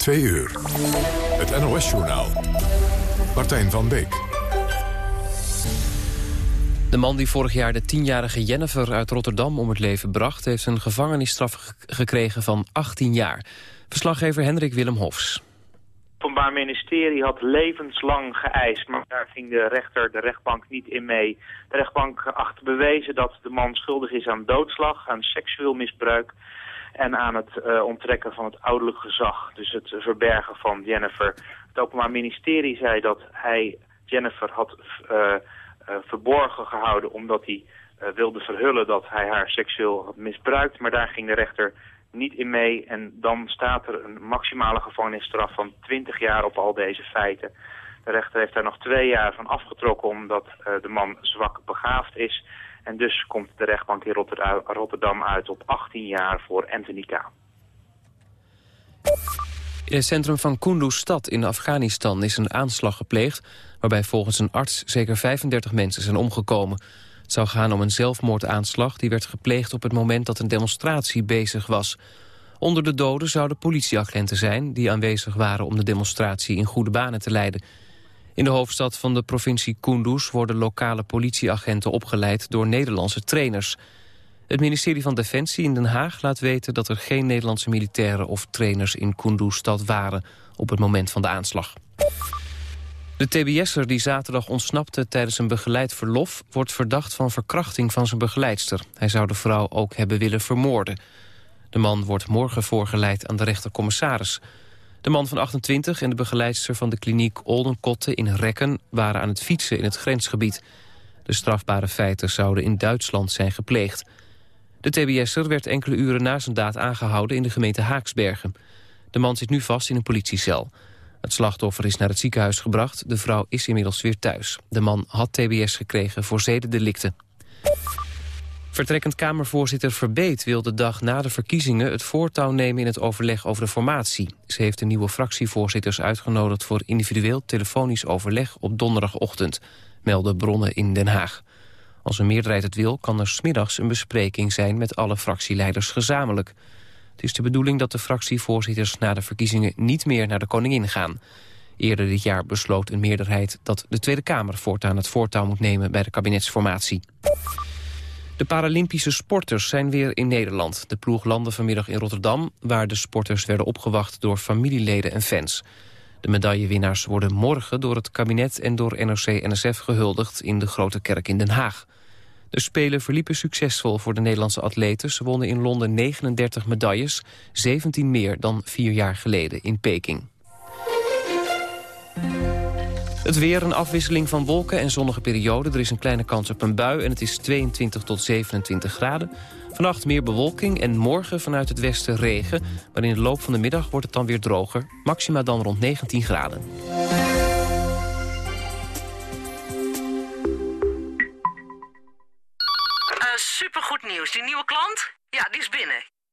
Twee uur. Het NOS-journaal. Martijn van Beek. De man die vorig jaar de tienjarige Jennifer uit Rotterdam om het leven bracht... heeft een gevangenisstraf gekregen van 18 jaar. Verslaggever Hendrik Willem Hofs. Het Openbaar Ministerie had levenslang geëist, maar daar ging de rechter, de rechtbank niet in mee. De rechtbank achtte bewezen dat de man schuldig is aan doodslag, aan seksueel misbruik en aan het uh, onttrekken van het ouderlijk gezag. Dus het verbergen van Jennifer. Het Openbaar Ministerie zei dat hij Jennifer had uh, uh, verborgen gehouden omdat hij wilde verhullen dat hij haar seksueel had misbruikt. Maar daar ging de rechter niet in mee en dan staat er een maximale gevangenisstraf van 20 jaar op al deze feiten. De rechter heeft daar nog twee jaar van afgetrokken omdat de man zwak begaafd is... En dus komt de rechtbank in Rotterdam uit op 18 jaar voor Anthony K. In het centrum van Kunduz-stad in Afghanistan is een aanslag gepleegd... waarbij volgens een arts zeker 35 mensen zijn omgekomen. Het zou gaan om een zelfmoordaanslag die werd gepleegd op het moment dat een demonstratie bezig was. Onder de doden zouden politieagenten zijn die aanwezig waren om de demonstratie in goede banen te leiden. In de hoofdstad van de provincie Kunduz worden lokale politieagenten opgeleid door Nederlandse trainers. Het ministerie van Defensie in Den Haag laat weten dat er geen Nederlandse militairen of trainers in Kunduz-stad waren op het moment van de aanslag. De tbs'er die zaterdag ontsnapte tijdens een begeleid verlof... wordt verdacht van verkrachting van zijn begeleidster. Hij zou de vrouw ook hebben willen vermoorden. De man wordt morgen voorgeleid aan de rechtercommissaris. De man van 28 en de begeleidster van de kliniek Oldenkotte in Rekken... waren aan het fietsen in het grensgebied. De strafbare feiten zouden in Duitsland zijn gepleegd. De tbs'er werd enkele uren na zijn daad aangehouden in de gemeente Haaksbergen. De man zit nu vast in een politiecel. Het slachtoffer is naar het ziekenhuis gebracht. De vrouw is inmiddels weer thuis. De man had tbs gekregen voor zedendelicten. Vertrekkend Kamervoorzitter Verbeet wil de dag na de verkiezingen... het voortouw nemen in het overleg over de formatie. Ze heeft de nieuwe fractievoorzitters uitgenodigd... voor individueel telefonisch overleg op donderdagochtend... melden bronnen in Den Haag. Als een meerderheid het wil, kan er smiddags een bespreking zijn... met alle fractieleiders gezamenlijk. Het is de bedoeling dat de fractievoorzitters na de verkiezingen... niet meer naar de koningin gaan. Eerder dit jaar besloot een meerderheid dat de Tweede Kamer... voortaan het voortouw moet nemen bij de kabinetsformatie. De Paralympische sporters zijn weer in Nederland. De ploeg landde vanmiddag in Rotterdam... waar de sporters werden opgewacht door familieleden en fans. De medaillewinnaars worden morgen door het kabinet en door NOC-NSF gehuldigd... in de Grote Kerk in Den Haag. De Spelen verliepen succesvol voor de Nederlandse atleten. Ze wonnen in Londen 39 medailles, 17 meer dan vier jaar geleden in Peking. Het weer, een afwisseling van wolken en zonnige perioden. Er is een kleine kans op een bui en het is 22 tot 27 graden. Vannacht meer bewolking en morgen vanuit het westen regen. Maar in de loop van de middag wordt het dan weer droger. Maxima dan rond 19 graden. Uh, supergoed nieuws. Die nieuwe klant? Ja, die is binnen.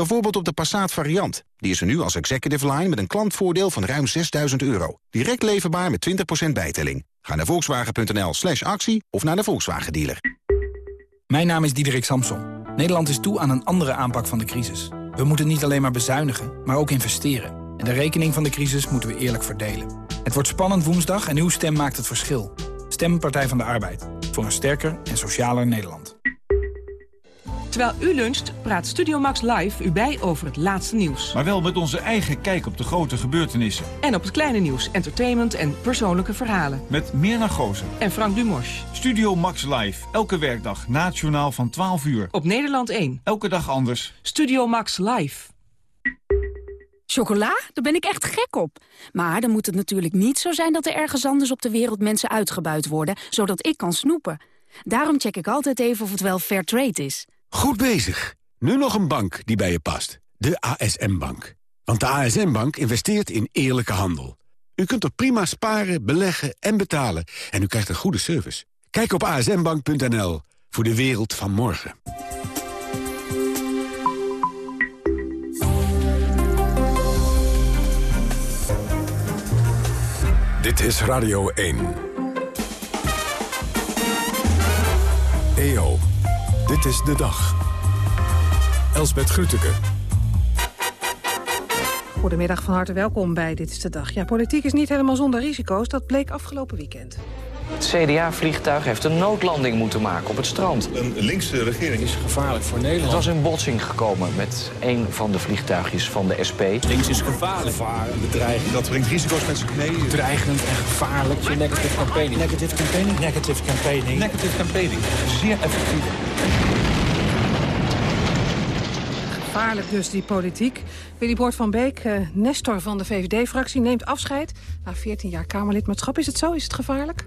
Bijvoorbeeld op de Passat variant. Die is er nu als executive line met een klantvoordeel van ruim 6000 euro. Direct leverbaar met 20% bijtelling. Ga naar volkswagen.nl slash actie of naar de Volkswagen dealer. Mijn naam is Diederik Samson. Nederland is toe aan een andere aanpak van de crisis. We moeten niet alleen maar bezuinigen, maar ook investeren. En de rekening van de crisis moeten we eerlijk verdelen. Het wordt spannend woensdag en uw stem maakt het verschil. Stem Partij van de Arbeid. Voor een sterker en socialer Nederland. Terwijl u luncht, praat Studio Max Live u bij over het laatste nieuws. Maar wel met onze eigen kijk op de grote gebeurtenissen. En op het kleine nieuws, entertainment en persoonlijke verhalen. Met Mirna Gozen. En Frank Dumos. Studio Max Live, elke werkdag na het journaal van 12 uur. Op Nederland 1. Elke dag anders. Studio Max Live. Chocola? Daar ben ik echt gek op. Maar dan moet het natuurlijk niet zo zijn dat er ergens anders op de wereld mensen uitgebuit worden, zodat ik kan snoepen. Daarom check ik altijd even of het wel fair trade is. Goed bezig. Nu nog een bank die bij je past. De ASM-bank. Want de ASM-bank investeert in eerlijke handel. U kunt er prima sparen, beleggen en betalen. En u krijgt een goede service. Kijk op asmbank.nl voor de wereld van morgen. Dit is Radio 1. EO, dit is de dag. Elsbet Grütke. Goedemiddag, van harte welkom bij Dit is de Dag. Ja, politiek is niet helemaal zonder risico's, dat bleek afgelopen weekend. Het CDA-vliegtuig heeft een noodlanding moeten maken op het strand. Een linkse regering is gevaarlijk voor Nederland. Het was in botsing gekomen met een van de vliegtuigjes van de SP. Links is gevaarlijk. Gevaar, een bedreiging. Dat brengt risico's met zich mee. Dreigend en gevaarlijk. Negative campaigning. Negative campaigning. Negative campaigning. Negative campaigning. Zeer effectief. Gevaarlijk dus, die politiek. Willy Boort van Beek, eh, Nestor van de VVD-fractie, neemt afscheid. Na 14 jaar Kamerlidmaatschap. Is het zo? Is het gevaarlijk?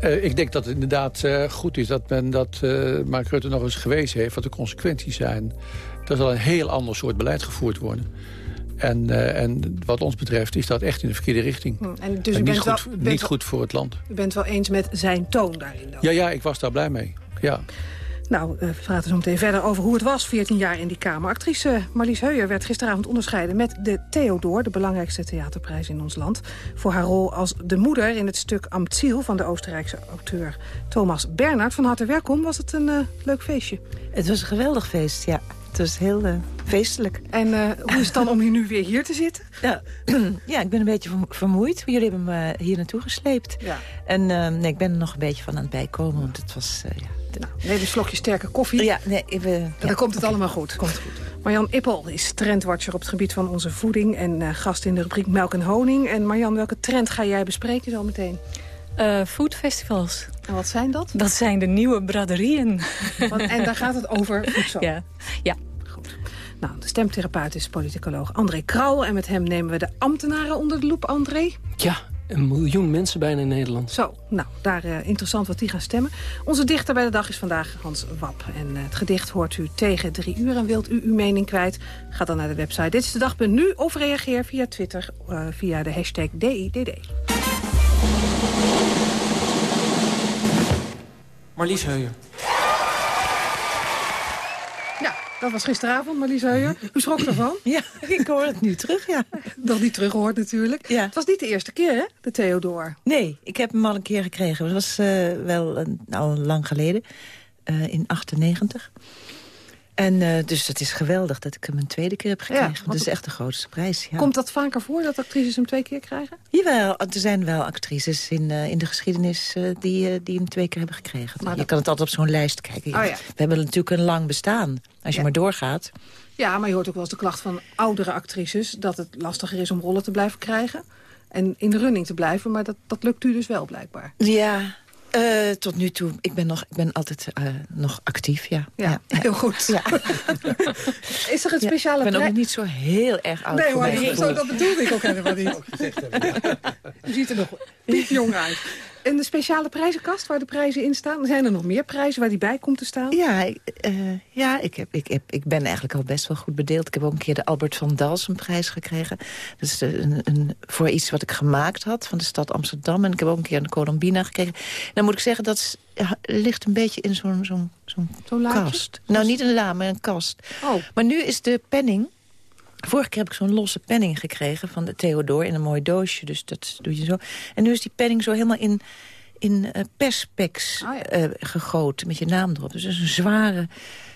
Uh, ik denk dat het inderdaad uh, goed is dat men dat Mark Rutte nog eens gewezen heeft... wat de consequenties zijn. Er zal een heel ander soort beleid gevoerd worden. En, en wat ons betreft is dat echt in de verkeerde richting. Hm, en dus en u niet, bent goed, wel, niet goed voor het land. U bent wel eens met zijn toon daarin dan? Ja, ja, ik was daar blij mee. Ja. Nou, we praten zo meteen verder over hoe het was 14 jaar in die Kamer. Actrice Marlies Heuyer werd gisteravond onderscheiden met de Theodor... de belangrijkste theaterprijs in ons land... voor haar rol als de moeder in het stuk Amtziel... van de Oostenrijkse auteur Thomas Bernhard. Van harte welkom. Was het een uh, leuk feestje? Het was een geweldig feest, ja. Het was heel uh, feestelijk. En uh, hoe is het dan om hier nu weer hier te zitten? Ja, ja ik ben een beetje vermoeid. Jullie hebben me hier naartoe gesleept. Ja. En nee, ik ben er nog een beetje van aan het bijkomen, want het was... ja, nou, neem een slokje sterke koffie. Ja, nee, we, en dan ja, komt het okay. allemaal goed. Komt goed. Marjan Ippel is trendwatcher op het gebied van onze voeding... en uh, gast in de rubriek Melk en Honing. En Marjan, welke trend ga jij bespreken zo meteen? Uh, foodfestivals. En wat zijn dat? Dat zijn de nieuwe braderieën. Want, en daar gaat het over voedsel? Ja. ja. Goed. Nou, de stemtherapeut is politicoloog André Krauw. En met hem nemen we de ambtenaren onder de loep, André. Ja, een miljoen mensen bijna in Nederland. Zo, nou, daar uh, interessant wat die gaan stemmen. Onze dichter bij de dag is vandaag Hans Wap. En uh, het gedicht hoort u tegen drie uur. En wilt u uw mening kwijt, ga dan naar de website Dit is de dag.nu of reageer via Twitter uh, via de hashtag DIDD. Marlies Heuyer. Ja, dat was gisteravond, Marlies Heuyer. U schrok ervan? Ja, ik hoor het nu terug, ja. Nog niet teruggehoord natuurlijk. Ja. Het was niet de eerste keer, hè, de Theodor? Nee, ik heb hem al een keer gekregen. Dat was uh, wel een, al lang geleden, uh, in 98. En uh, dus het is geweldig dat ik hem een tweede keer heb gekregen. Ja, het is echt de grootste prijs. Ja. Komt dat vaker voor, dat actrices hem twee keer krijgen? Jawel, er zijn wel actrices in, uh, in de geschiedenis uh, die, die hem twee keer hebben gekregen. Maar je dat... kan het altijd op zo'n lijst kijken. Oh, ja. We hebben natuurlijk een lang bestaan. Als je maar doorgaat. Ja, maar je hoort ook wel eens de klacht van oudere actrices... dat het lastiger is om rollen te blijven krijgen. En in de running te blijven, maar dat, dat lukt u dus wel blijkbaar. Ja, Uh, tot nu toe, ik ben, nog, ik ben altijd uh, nog actief, ja. Ja, ja. heel goed. Ja. Is er een speciale ja, Ik ben ook niet zo heel erg oud Nee hoor, dat, zo, dat bedoelde ik ook helemaal niet. U ziet er nog piepjong uit. En de speciale prijzenkast waar de prijzen in staan? Zijn er nog meer prijzen waar die bij komt te staan? Ja, uh, ja ik, heb, ik, heb, ik ben eigenlijk al best wel goed bedeeld. Ik heb ook een keer de Albert van Dalsenprijs gekregen. Dat is een, een, voor iets wat ik gemaakt had van de stad Amsterdam. En ik heb ook een keer een Colombina gekregen. Dan moet ik zeggen, dat ja, ligt een beetje in zo'n zo'n zo'n zo kast. Nou, niet een la, maar een kast. Oh. Maar nu is de penning... Vorige keer heb ik zo'n losse penning gekregen van de Theodor in een mooi doosje. Dus dat doe je zo. En nu is die penning zo helemaal in, in uh, perspex oh ja. uh, gegoten met je naam erop. Dus dat is een zware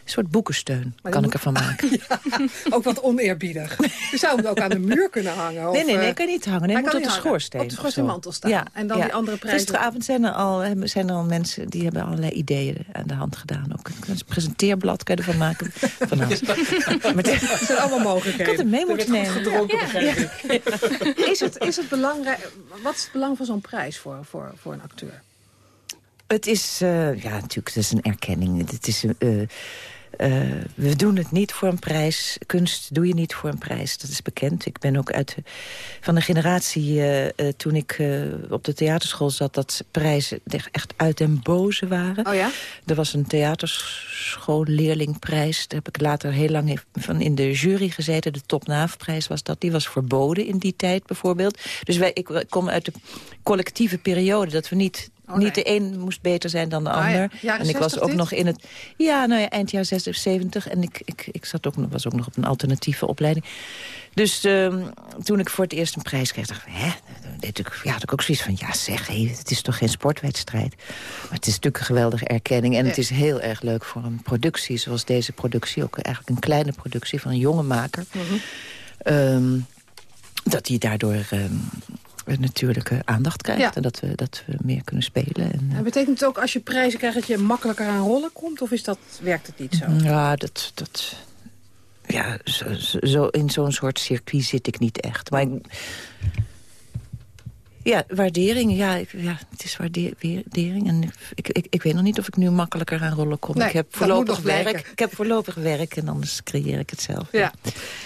soort boekensteun maar kan ik ervan maken. ja, ook wat oneerbiedig. Je zou hem ook aan de muur kunnen hangen. Of, nee, nee, nee, kan niet hangen. Nee, moet op de schoorsteen. Op de schoorsteenmantel staan. Ja, en dan ja. die andere prijzen. Gisteravond zijn er, al, zijn er al mensen die hebben allerlei ideeën aan de hand gedaan. Ook een presenteerblad kan je ervan maken. Van alles. maar het zijn allemaal mogelijkheden. Ik had het mee moeten nemen. Gedronken, ja. Ja. Is, het, is het belangrijk... Wat is het belang van zo'n prijs voor, voor, voor een acteur? Het is, uh, ja, natuurlijk, het is een erkenning. Het is... Uh, Eh, we doen het niet voor een prijs. Kunst doe je niet voor een prijs, dat is bekend. Ik ben ook uit de, van de generatie uh, uh, toen ik op de theaterschool zat... dat prijzen echt uit den boze waren. Oh ja? Er was een theaterschoolleerlingprijs. Daar heb ik later heel lang van in de jury gezeten. De topnaafprijs was dat. Die was verboden in die tijd bijvoorbeeld. Dus wij, ik kom uit de collectieve periode... dat we niet Niet de een moest beter zijn dan de Ah, ander. ja. En ik was 60 ook dit? nog in het... Ja, nou ja, eind jaren 60, 70. En ik, ik, ik zat ook, nog- was ook nog op een alternatieve opleiding. Dus ehm, toen ik voor het eerst een prijs kreeg, dacht ik... Hè? Deed ik, ja, had ik ook zoiets van, ja zeg, hé, het is toch geen sportwedstrijd. Maar het is natuurlijk een geweldige erkenning. En het is heel erg leuk voor een productie zoals deze productie. Ook eigenlijk een kleine productie van een jonge maker. Ehm, dat hij daardoor ehm, natuurlijke aandacht krijgt. Ja. En dat we, dat we meer kunnen spelen. En, En betekent het ook als je prijzen krijgt dat je makkelijker aan rollen komt? Of is dat, werkt het niet zo? Ja, dat... dat ja, zo, zo- zo, in zo'n soort circuit zit ik niet echt. Maar ik- ja, waardering. Ja, ik- ja het is waarde- waardering. En ik, ik, ik weet nog niet of ik nu makkelijker aan rollen kom. Nee, ik heb voorlopig werk. Ik heb voorlopig werk en anders creëer ik het zelf. Ja.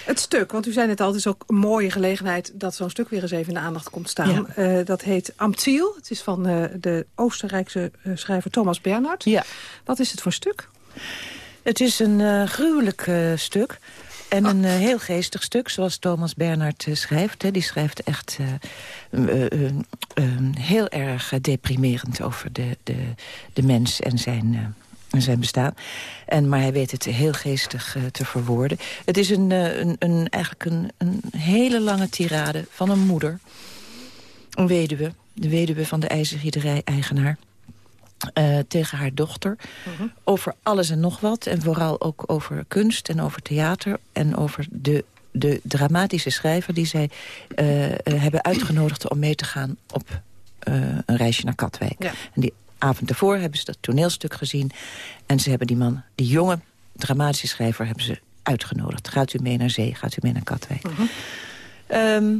Het stuk, want u zei net al, het is ook een mooie gelegenheid... dat zo'n stuk weer eens even in de aandacht komt staan. Eh, dat heet Amtziel. Het is van eh, de Oostenrijkse eh, schrijver Thomas Bernhard. Ja. Wat is het voor stuk? Het is een gruwelijk stuk. En een eh, heel geestig stuk, zoals Thomas Bernhard eh, schrijft. Hè. Die schrijft echt eh, heel erg deprimerend over de, de, de mens en zijn, zijn bestaan. En, maar hij weet het heel geestig te verwoorden. Het is een, een, een, eigenlijk een, een hele lange tirade van een moeder. Een weduwe. De weduwe van de ijzergieterij-eigenaar. Eh, tegen haar dochter. Over alles en nog wat. En vooral ook over kunst en over theater. En over de, de dramatische schrijver die zij eh, eh, hebben uitgenodigd... om mee te gaan op een reisje naar Katwijk. En die avond ervoor hebben ze dat toneelstuk gezien. En ze hebben die man, die jonge dramatische schrijver... hebben ze uitgenodigd. Gaat u mee naar zee, gaat u mee naar Katwijk. Ehm,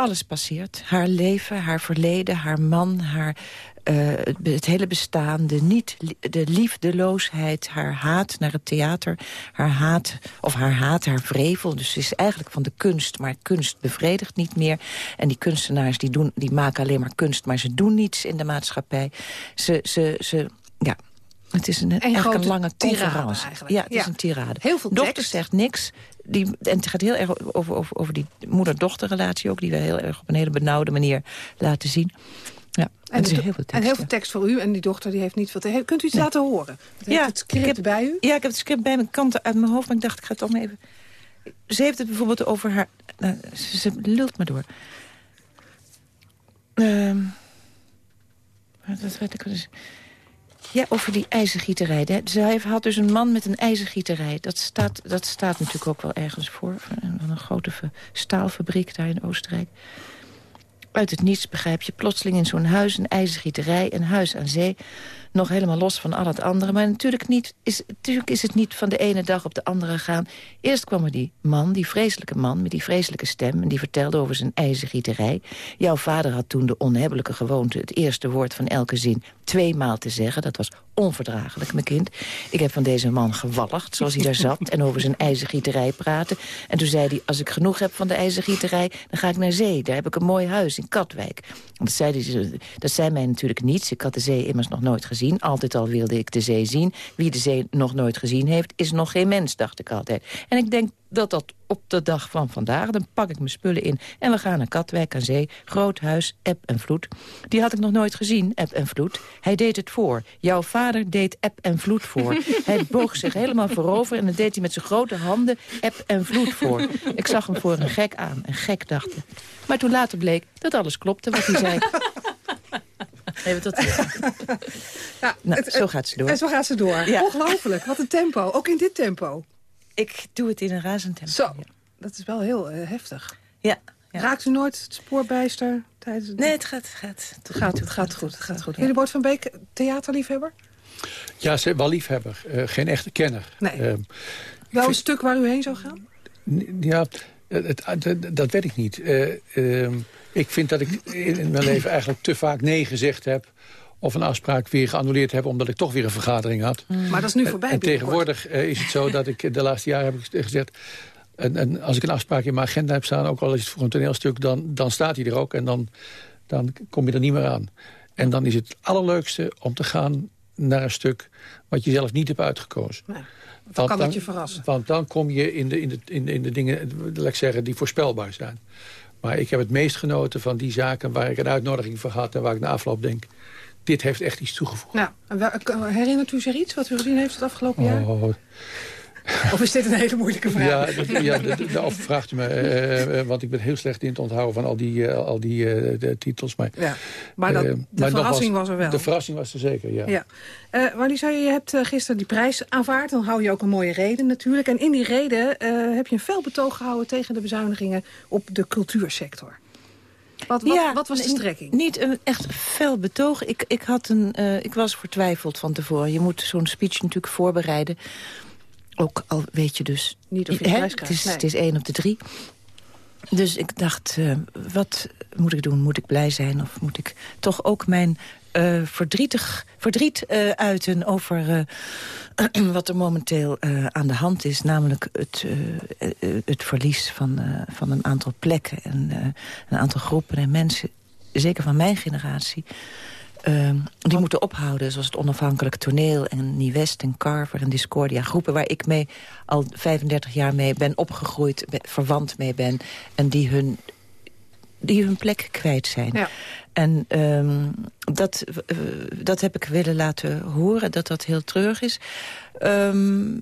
alles passeert. Haar leven, haar verleden, haar man, haar, eh, het, hele bestaan, de, niet, de liefdeloosheid, haar haat naar het theater, haar haat, of haar haat, haar vrevel. Dus ze is eigenlijk van de kunst, maar kunst bevredigt niet meer. En die kunstenaars die doen, die maken alleen maar kunst, maar ze doen niets in de maatschappij. Ze, ze, ze, ja, het is een, grote een lange tirade eigenlijk. Ja, het is Ja. een tirade. Heel veel tekst. zegt niks. Die, en het gaat heel erg over, over, over die moeder-dochterrelatie ook... die we heel erg op een hele benauwde manier laten zien. Ja, En, heel veel tekst. en heel veel tekst voor u. En die dochter die heeft niet veel te... He- Kunt u iets Nee. laten horen? Heeft het script ik heb, bij u? Ja, ik heb het script bij mijn kant uit mijn hoofd, maar ik dacht, ik ga het om even... Ze heeft het bijvoorbeeld over haar... nou, ze, ze lult maar door. Ehm dat weet ik eens. Ja, over die ijzergieterij. Ze heeft- had dus een man met een ijzergieterij. Dat staat, dat staat natuurlijk ook wel ergens voor. Van een, grote fa- staalfabriek daar in Oostenrijk. Uit het niets begrijp je plotseling in zo'n huis een ijzergieterij, een huis aan zee. Nog helemaal los van al het andere. Maar natuurlijk, niet, is, natuurlijk is het niet van de ene dag op de andere gegaan. Eerst kwam er die man, die vreselijke man met die vreselijke stem... en die vertelde over zijn ijzergieterij. Jouw vader had toen de onhebbelijke gewoonte... het eerste woord van elke zin tweemaal te zeggen. Dat was onverdraaglijk, mijn kind. Ik heb van deze man gewalligd, zoals hij daar zat... en over zijn ijzergieterij praten. En toen zei hij, als ik genoeg heb van de ijzergieterij... dan ga ik naar zee. Daar heb ik een mooi huis in Katwijk. Dat zei, hij, zo- dat zei mij natuurlijk niets. Ik had de zee immers nog nooit gezien. Altijd al wilde ik de zee zien. Wie de zee nog nooit gezien heeft, is nog geen mens, dacht ik altijd. En ik denk dat dat op de dag van vandaag... dan pak ik mijn spullen in en we gaan naar Katwijk aan zee. Groot huis, eb en vloed. Die had ik nog nooit gezien, eb en vloed. Hij deed het voor. Jouw vader deed eb en vloed voor. hij boog zich helemaal voorover en dat deed hij met zijn grote handen eb en vloed voor. Ik zag hem voor een gek aan, een gek dacht ik. Maar toen later bleek dat alles klopte wat hij zei. Even tot Ja, Nou, het- zo gaat ze door. En zo gaat ze door. Ja. Ongelooflijk, wat een tempo. Ook in dit tempo. Ik doe het in een razend tempo. Zo, dat is wel heel eh, heftig. Ja, Raakt u nooit het spoorbijster tijdens het... Nee, het gaat, gaat, het gaat, het gaat goed. Het gaat goed. Ja. Jullie Bart van Beek, theaterliefhebber? Ja, ze, wel liefhebber. eh, geen echte kenner. Nee. Ehm, Wel een stuk waar u heen zou gaan? Ja, het, het- dat weet ik niet. Eh, ehm, ik vind dat ik in mijn leven eigenlijk te vaak nee gezegd heb... of een afspraak weer geannuleerd heb... omdat ik toch weer een vergadering had. Maar dat is nu voorbij En tegenwoordig uh, is het zo dat ik de laatste jaren heb ik gezegd... En, en, als ik een afspraak in mijn agenda heb staan, ook al is het voor een toneelstuk... dan, dan staat hij er ook en dan, dan kom je er niet meer aan. En dan is het allerleukste om te gaan naar een stuk wat je zelf niet hebt uitgekozen. Nee. Dan kan dat je verrassen. Want dan kom je in de, in de, in de, in de dingen, laat ik zeggen, die voorspelbaar zijn. Maar ik heb het meest genoten van die zaken waar ik een uitnodiging voor had... en waar ik na afloop denk, dit heeft echt iets toegevoegd. Nou, herinnert u zich iets wat u gezien heeft het afgelopen jaar? Oh, Of is dit een hele moeilijke vraag? Ja, dat, ja de, vraagt u me. Uh, want ik ben heel slecht in het onthouden van al die, uh, al die uh, titels. Maar, ja, maar dat, de verrassing was, er wel. De verrassing was er zeker, ja. ja. Uh, Marlies, je hebt gisteren die prijs aanvaard. Dan hou je ook een mooie reden natuurlijk. En in die reden heb je een fel betoog gehouden... tegen de bezuinigingen op de cultuursector. Wat, wat, ja, wat, was de strekking? Niet een echt fel betoog. Ik, ik, had een, uh, ik was vertwijfeld van tevoren. Je moet zo'n speech natuurlijk voorbereiden. Ook al weet je dus... Niet of je hè, het, is, nee. het is één op de drie. Dus ik dacht, uh, wat moet ik doen? Moet ik blij zijn? Of moet ik toch ook mijn uh, verdrietig, verdriet uh, uiten over wat er momenteel aan de hand is? Namelijk het, het verlies van, van een aantal plekken en een aantal groepen en mensen... zeker van mijn generatie... Uh, die moeten ophouden, zoals het onafhankelijk toneel... en Nieuw-West en Carver en Discordia. Groepen waar ik mee al 35 jaar mee ben opgegroeid, verwant mee ben... en die hun, die hun plek kwijt zijn. Ja. En um, dat, uh, dat heb ik willen laten horen, dat dat heel treurig is. Um,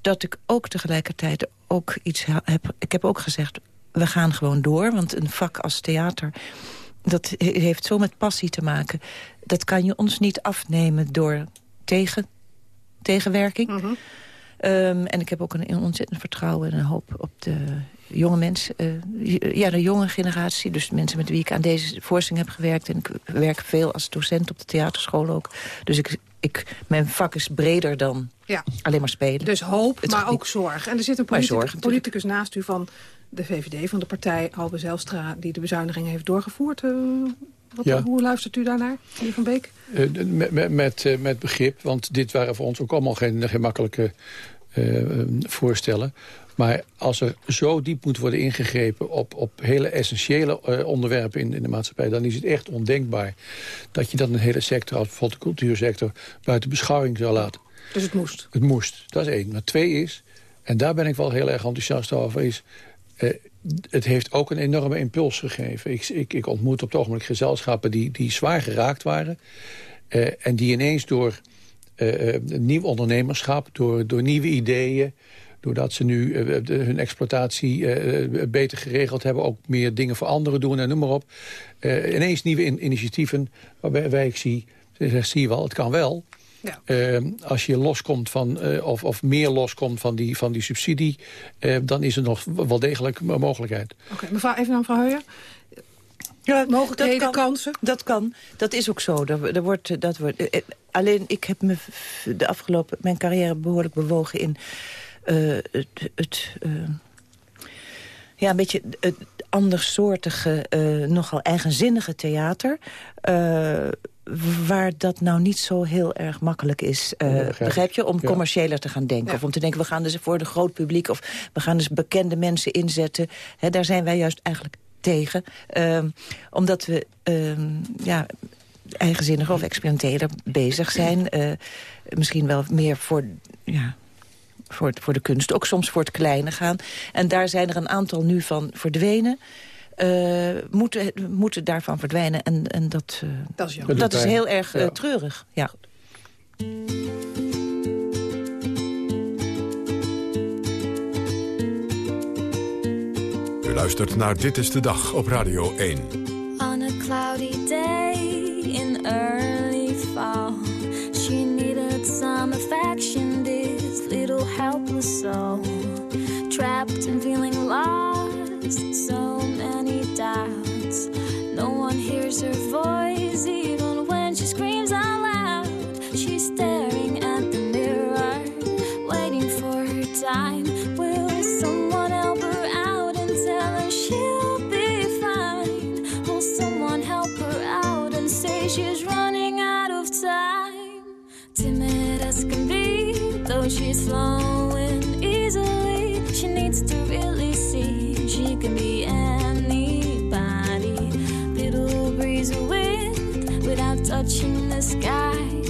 dat ik ook tegelijkertijd ook iets heb... Ik heb ook gezegd, we gaan gewoon door, want een vak als theater dat heeft zo met passie te maken. Dat kan je ons niet afnemen door tegen, tegenwerking. Mm -hmm. um, en ik heb ook een ontzettend vertrouwen en een hoop op de jonge mensen. Uh, ja, de jonge generatie. Dus mensen met wie ik aan deze voorstelling heb gewerkt. En ik werk veel als docent op de theaterschool ook. Dus ik, ik, mijn vak is breder dan ja. alleen maar spelen. Dus hoop, het maar ook zorg. En er zit een politicus, zorg, politicus naast u van de VVD, van de partij Albe Zelstra... die de bezuinigingen heeft doorgevoerd. Uh, wat, ja. Hoe luistert u daarnaar, meneer Van Beek? Uh, met, met, met, uh, met, begrip, want dit waren voor ons ook allemaal geen, geen makkelijke voorstellen. Maar als er zo diep moet worden ingegrepen op, op hele essentiële uh, onderwerpen in, in de maatschappij... dan is het echt ondenkbaar dat je dan een hele sector, als bijvoorbeeld de cultuursector... buiten beschouwing zou laten. Dus het moest? Het moest, dat is één. Maar twee is, en daar ben ik wel heel erg enthousiast over... is uh, het heeft ook een enorme impuls gegeven. Ik, ik, ik ontmoet op het ogenblik gezelschappen die, die zwaar geraakt waren... Uh, en die ineens door nieuw ondernemerschap, door, door nieuwe ideeën doordat ze nu uh, de, hun exploitatie uh, beter geregeld hebben... ook meer dingen voor anderen doen en noem maar op. Uh, ineens nieuwe in initiatieven waarbij ik zie... zie je wel, het kan wel. Ja. als je loskomt van, of, of meer loskomt van die, van die subsidie... dan is er nog wel degelijk een mogelijkheid. Oké, okay, mevrouw, even naar mevrouw Heuer. Ja, Mogelijkheden, dat kan, kansen? Dat kan. Dat is ook zo. Er wordt, dat wordt, alleen, ik heb me de afgelopen... mijn carrière behoorlijk bewogen in... Uh, het, het uh, ja, een beetje het andersoortige, uh, nogal eigenzinnige theater... waar dat nou niet zo heel erg makkelijk is, begrijp. begrijp je? Om ja. commerciëler te gaan denken. Ja. Of om te denken, we gaan dus voor een groot publiek... of we gaan dus bekende mensen inzetten. He, daar zijn wij juist eigenlijk tegen. omdat we ja, eigenzinniger of experimenteler bezig zijn. misschien wel meer voor... Ja, voor, het, voor de kunst. Ook soms voor het kleine gaan. En daar zijn er een aantal nu van verdwenen. Uh, moeten, moeten daarvan verdwijnen. En, en dat, uh, dat is, dat dat is heel erg uh, ja. treurig. Ja. U luistert naar Dit is de Dag op Radio 1. On a cloudy day in early fall She needed some affection helpless soul trapped and feeling lost. So many doubts. No one hears her voice even when she screams out loud. She staring she's flowing easily. She needs to really see she can be anybody. Little breeze wind, without touching the sky.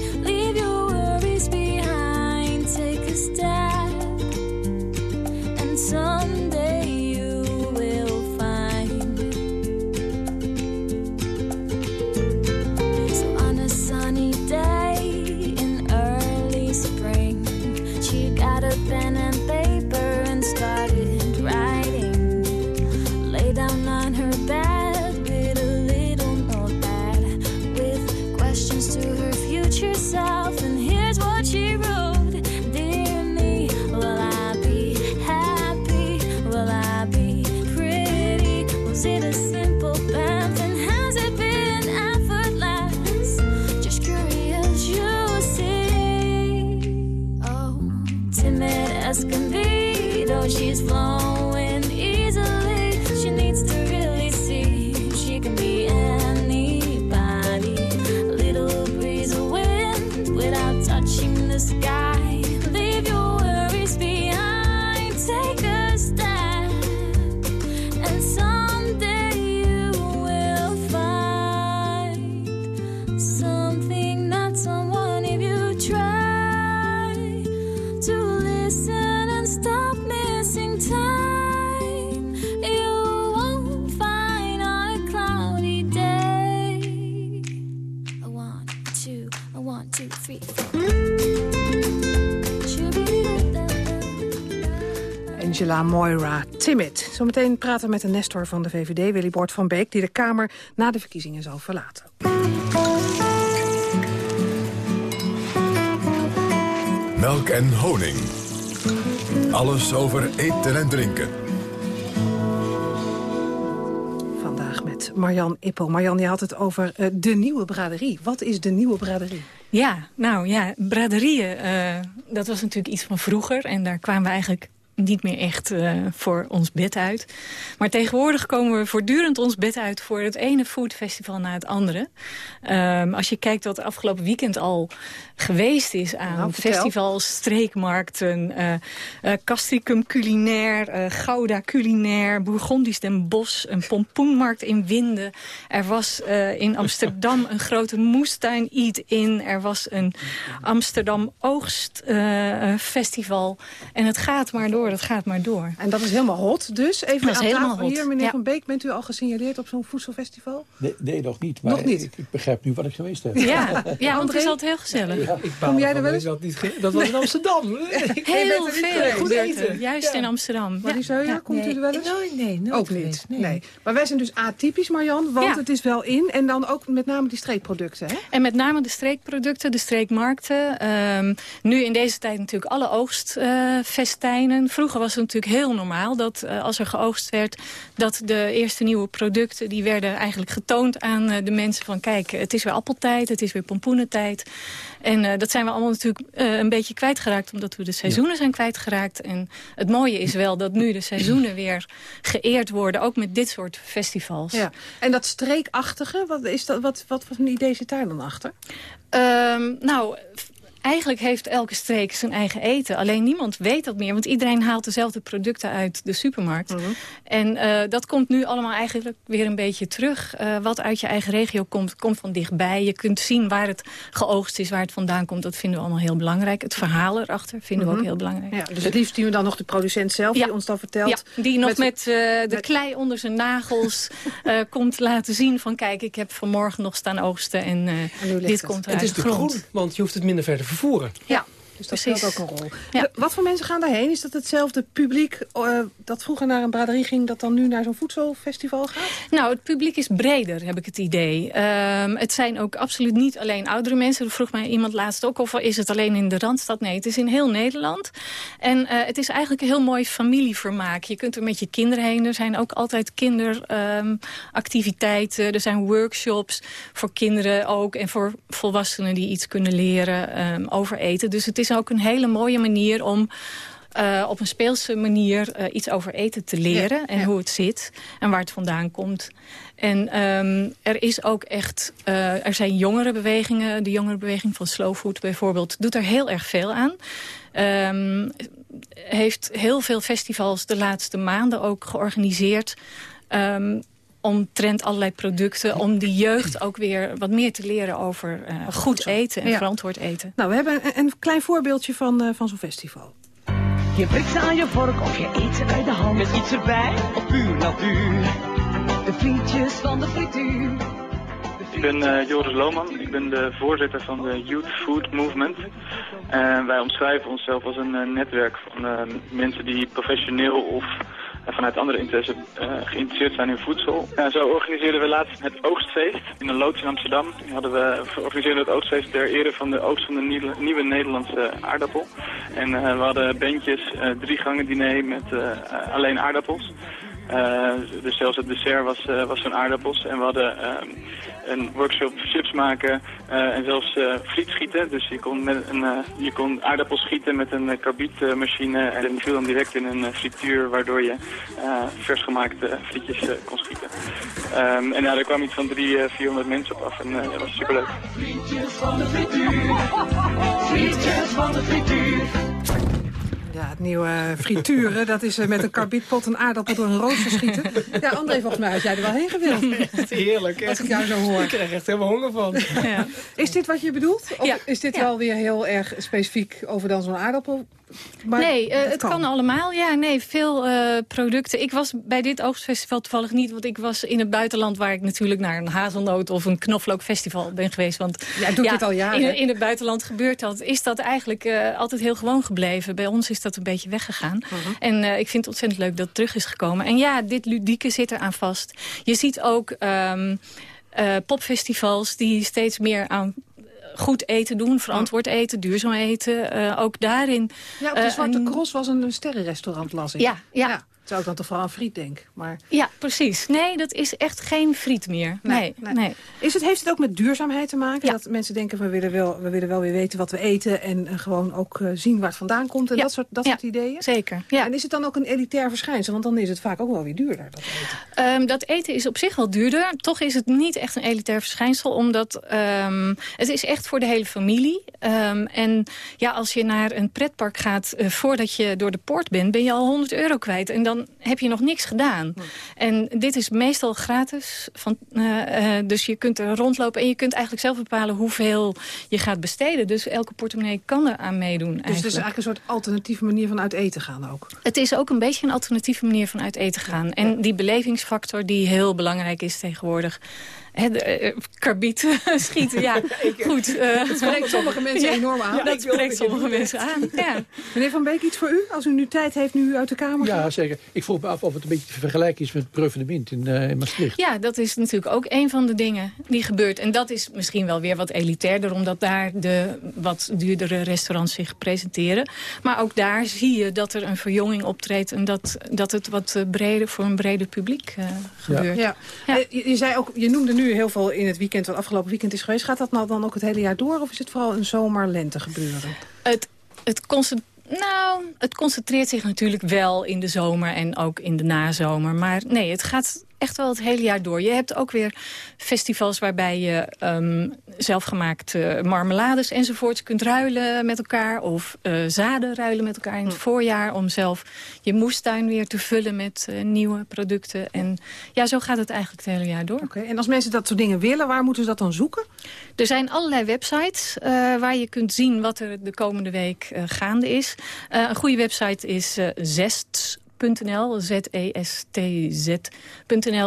Angela Moira Timid. Zometeen praten we met de Nestor van de VVD, Willy Bord van Beek... die de Kamer na de verkiezingen zal verlaten. Melk en honing. Alles over eten en drinken. Vandaag met Marjan Ippel. Marjan, je had het over eh, de nieuwe braderie. Wat is de nieuwe braderie? Ja, nou ja, braderieën, eh, dat was natuurlijk iets van vroeger. En daar kwamen we eigenlijk niet meer echt eh, voor ons bed uit. Maar tegenwoordig komen we voortdurend ons bed uit... voor het ene foodfestival na het andere. Ehm, als je kijkt wat afgelopen weekend al geweest is aan Nou, festivals, streekmarkten... Castricum culinair, Gouda culinair, Bourgondisch den Bosch... een pompoenmarkt in Winden. Er was in Amsterdam een grote moestuin eat-in. Er was een Amsterdam oogstfestival. en het gaat maar door, het gaat maar door. En dat is helemaal hot dus. Even Dat is aan helemaal tafel hot, hier, meneer ja. Van Beek. Bent u al gesignaleerd op zo'n voedselfestival? Nee, nee, nog niet. Maar Nog niet? Ik, ik begrijp nu wat ik geweest heb. Ja, ja want het is altijd heel gezellig. Ja, ik baal Kom jij er wel dat eens? Dat, niet dat was in Amsterdam. Ik ben Heel veel goed eten. Juist in Amsterdam. Maar die Zeuer, komt u er wel eens? Nee, nee, nooit Ook niet. nee. Nee. Maar wij zijn dus atypisch, Marjan, want Ja. het is wel in. En dan ook met name die streekproducten, hè? En met name de streekproducten, de streekmarkten. Ehm, nu in deze tijd natuurlijk alle oogstfestijnen. Vroeger was het natuurlijk heel normaal dat eh, als er geoogst werd... dat de eerste nieuwe producten die werden eigenlijk getoond aan eh, de mensen van... kijk, het is weer appeltijd, het is weer pompoenentijd. En eh, dat zijn we allemaal natuurlijk eh, een beetje kwijtgeraakt... omdat we de seizoenen zijn kwijtgeraakt. En het mooie is wel dat nu de seizoenen weer geëerd worden... ook met dit soort festivals. Ja. En dat streekachtige, wat, is dat, wat, wat voor een idee zit daar dan achter? Ehm, nou, eigenlijk heeft elke streek zijn eigen eten. Alleen niemand weet dat meer, want iedereen haalt dezelfde producten uit de supermarkt. En eh, dat komt nu allemaal eigenlijk weer een beetje terug. Eh, wat uit je eigen regio komt, komt van dichtbij. Je kunt zien waar het geoogst is, waar het vandaan komt. Dat vinden we allemaal heel belangrijk. Het verhaal erachter vinden we ook Mhm. heel belangrijk. Ja, dus het liefst zien we dan nog de producent zelf, die ons dan vertelt. Ja, die nog met, met- eh, de klei onder zijn nagels eh, komt laten zien van... kijk, ik heb vanmorgen nog staan oogsten en eh, dit het. komt Het uit is de natuurlijk grond. groen, want je hoeft het minder ver te vervoeren. Ja, Dus dat precies. speelt ook een rol. Wat voor mensen gaan daarheen? Is dat hetzelfde publiek eh, dat vroeger naar een braderie ging... dat dan nu naar zo'n voedselfestival gaat? Nou, het publiek is breder, heb ik het idee. Ehm, het zijn ook absoluut niet alleen oudere mensen. Er vroeg mij iemand laatst ook of is het alleen in de Randstad? Nee, het is in heel Nederland. En eh, het is eigenlijk een heel mooi familievermaak. Je kunt er met je kinderen heen. Er zijn ook altijd kinderactiviteiten. er zijn workshops voor kinderen ook. En voor volwassenen die iets kunnen leren ehm, over eten. Dus het is ook een hele mooie manier om... eh, op een speelse manier eh, iets over eten te leren. en hoe het zit. En waar het vandaan komt. En ehm, er is ook echt... eh, er zijn jongere bewegingen. De jongere beweging van Slow Food bijvoorbeeld... doet er heel erg veel aan. Ehm, heeft heel veel festivals de laatste maanden ook georganiseerd... Um, omtrent allerlei producten... om die jeugd ook weer wat meer te leren over uh, goed eten en ja. verantwoord eten. Nou, we hebben een, een klein voorbeeldje van, uh, van zo'n festival. Je prikt ze aan je vork of je eet ze uit de hand. Met iets erbij of puur natuur. De frietjes van de frituur. Ik ben uh, Joris Lohman, ik ben de voorzitter van de Youth Food Movement. En wij omschrijven onszelf als een uh, netwerk van uh, mensen die professioneel of vanuit andere interesse geïnteresseerd zijn in voedsel. En zo organiseerden we laatst het oogstfeest in een loods in Amsterdam. Hadden we georganiseerd het oogstfeest ter ere van de oogst van de nieuwe, nieuwe Nederlandse aardappel. En we hadden bandjes, drie gangen diner met alleen aardappels. Uh, dus zelfs het dessert was, uh, was van aardappels. En we hadden uh, een workshop chips maken en zelfs friet schieten. Dus je kon, met een, je kon aardappels schieten met een karbietmachine. en viel dan direct in een frituur, waardoor je versgemaakte frietjes kon schieten. Um, en ja, er kwam iets van 300, 400 mensen op af en dat was superleuk. Frietjes van de frituur, frietjes van de frituur. Ja, het nieuwe frituren, dat is met een karbietpot een aardappel door een rooster schieten. Ja, André, volgens mij had jij er wel heen gewild. Heerlijk, hè? Als ik jou zo hoor. Ik krijg echt helemaal honger van. Ja. Is dit wat je bedoelt? Of ja. is dit ja. wel weer heel erg specifiek over dan zo'n aardappel? Maar nee, uh, het kan. kan. allemaal. Ja, nee, veel uh, producten. Ik was bij dit oogstfestival toevallig niet, want ik was in het buitenland waar ik natuurlijk naar een hazelnoot of een knoflookfestival ben geweest. Want ja, doet dit al jaren. In, in, het buitenland gebeurt dat. Is dat eigenlijk uh, altijd heel gewoon gebleven. Bij ons is dat een beetje weggegaan. Uh -huh. En ik vind het ontzettend leuk dat het terug is gekomen. En ja, dit ludieke zit eraan vast. Je ziet ook um, popfestivals die steeds meer aan goed eten doen, verantwoord eten, duurzaam eten. Uh, ook daarin... Ja, op de Zwarte uh, Cross was een sterrenrestaurant, las ik. Ja, ja. ja. Zou ik dan toch vooral aan friet denk. Maar... Ja, precies. Nee, dat is echt geen friet meer. Nee, nee, nee. nee. Is het, heeft het ook met duurzaamheid te maken? Ja. Dat mensen denken, we willen, wel, we willen wel weer weten wat we eten... en, en gewoon ook uh, zien waar het vandaan komt en ja. dat soort, dat ja. soort ideeën? Zeker, ja. En is het dan ook een elitair verschijnsel? Want dan is het vaak ook wel weer duurder, dat eten. Um, dat eten is op zich wel duurder. Toch is het niet echt een elitair verschijnsel... omdat um, het is echt voor de hele familie. Um, en ja, als je naar een pretpark gaat... Uh, voordat je door de poort bent, ben je al 100 euro kwijt. En dan heb je nog niks gedaan. Hmm. En dit is meestal gratis. Van, uh, uh, dus je kunt er rondlopen en je kunt eigenlijk zelf bepalen hoeveel je gaat besteden. Dus elke portemonnee kan er aan meedoen. Dus eigenlijk. het is eigenlijk een soort alternatieve manier van uit eten gaan ook? Het is ook een beetje een alternatieve manier van uit eten gaan. En die belevingsfactor die heel belangrijk is tegenwoordig. He, de, uh, karbiet schieten, ja, goed. Uh, het spreekt sommige mensen ja, enorm aan. Ja, dat spreekt sommige mensen aan, ja. Meneer Van Beek, iets voor u? Als u nu tijd heeft, nu u uit de Kamer Ja, gaat? zeker. Ik vroeg me af of het een beetje te vergelijken is met Breu van de Wind in, uh, in Maastricht. Ja, dat is natuurlijk ook een van de dingen die gebeurt. En dat is misschien wel weer wat elitairder... omdat daar de wat duurdere restaurants zich presenteren. Maar ook daar zie je dat er een verjonging optreedt... en dat, dat het wat breder voor een breder publiek gebeurt. Ja. Ja. Ja. Je, je, zei ook, je noemde nu heel veel in het weekend, wat afgelopen weekend is geweest. Gaat dat nou dan ook het hele jaar door? Of is het vooral een zomer-lente gebeuren? Het, het nou, het concentreert zich natuurlijk wel in de zomer en ook in de nazomer. Maar nee, het gaat echt wel het hele jaar door. Je hebt ook weer festivals waarbij je um, zelfgemaakte marmelades enzovoorts kunt ruilen met elkaar. Of uh, zaden ruilen met elkaar in het voorjaar. Om zelf je moestuin weer te vullen met uh, nieuwe producten. En ja, zo gaat het eigenlijk het hele jaar door. Okay, en als mensen dat soort dingen willen, waar moeten ze dat dan zoeken? Er zijn allerlei websites uh, waar je kunt zien wat er de komende week gaande is. een goede website is Zest Z-E-S-T-Z.nl, Z-E-S-T-Z.nl,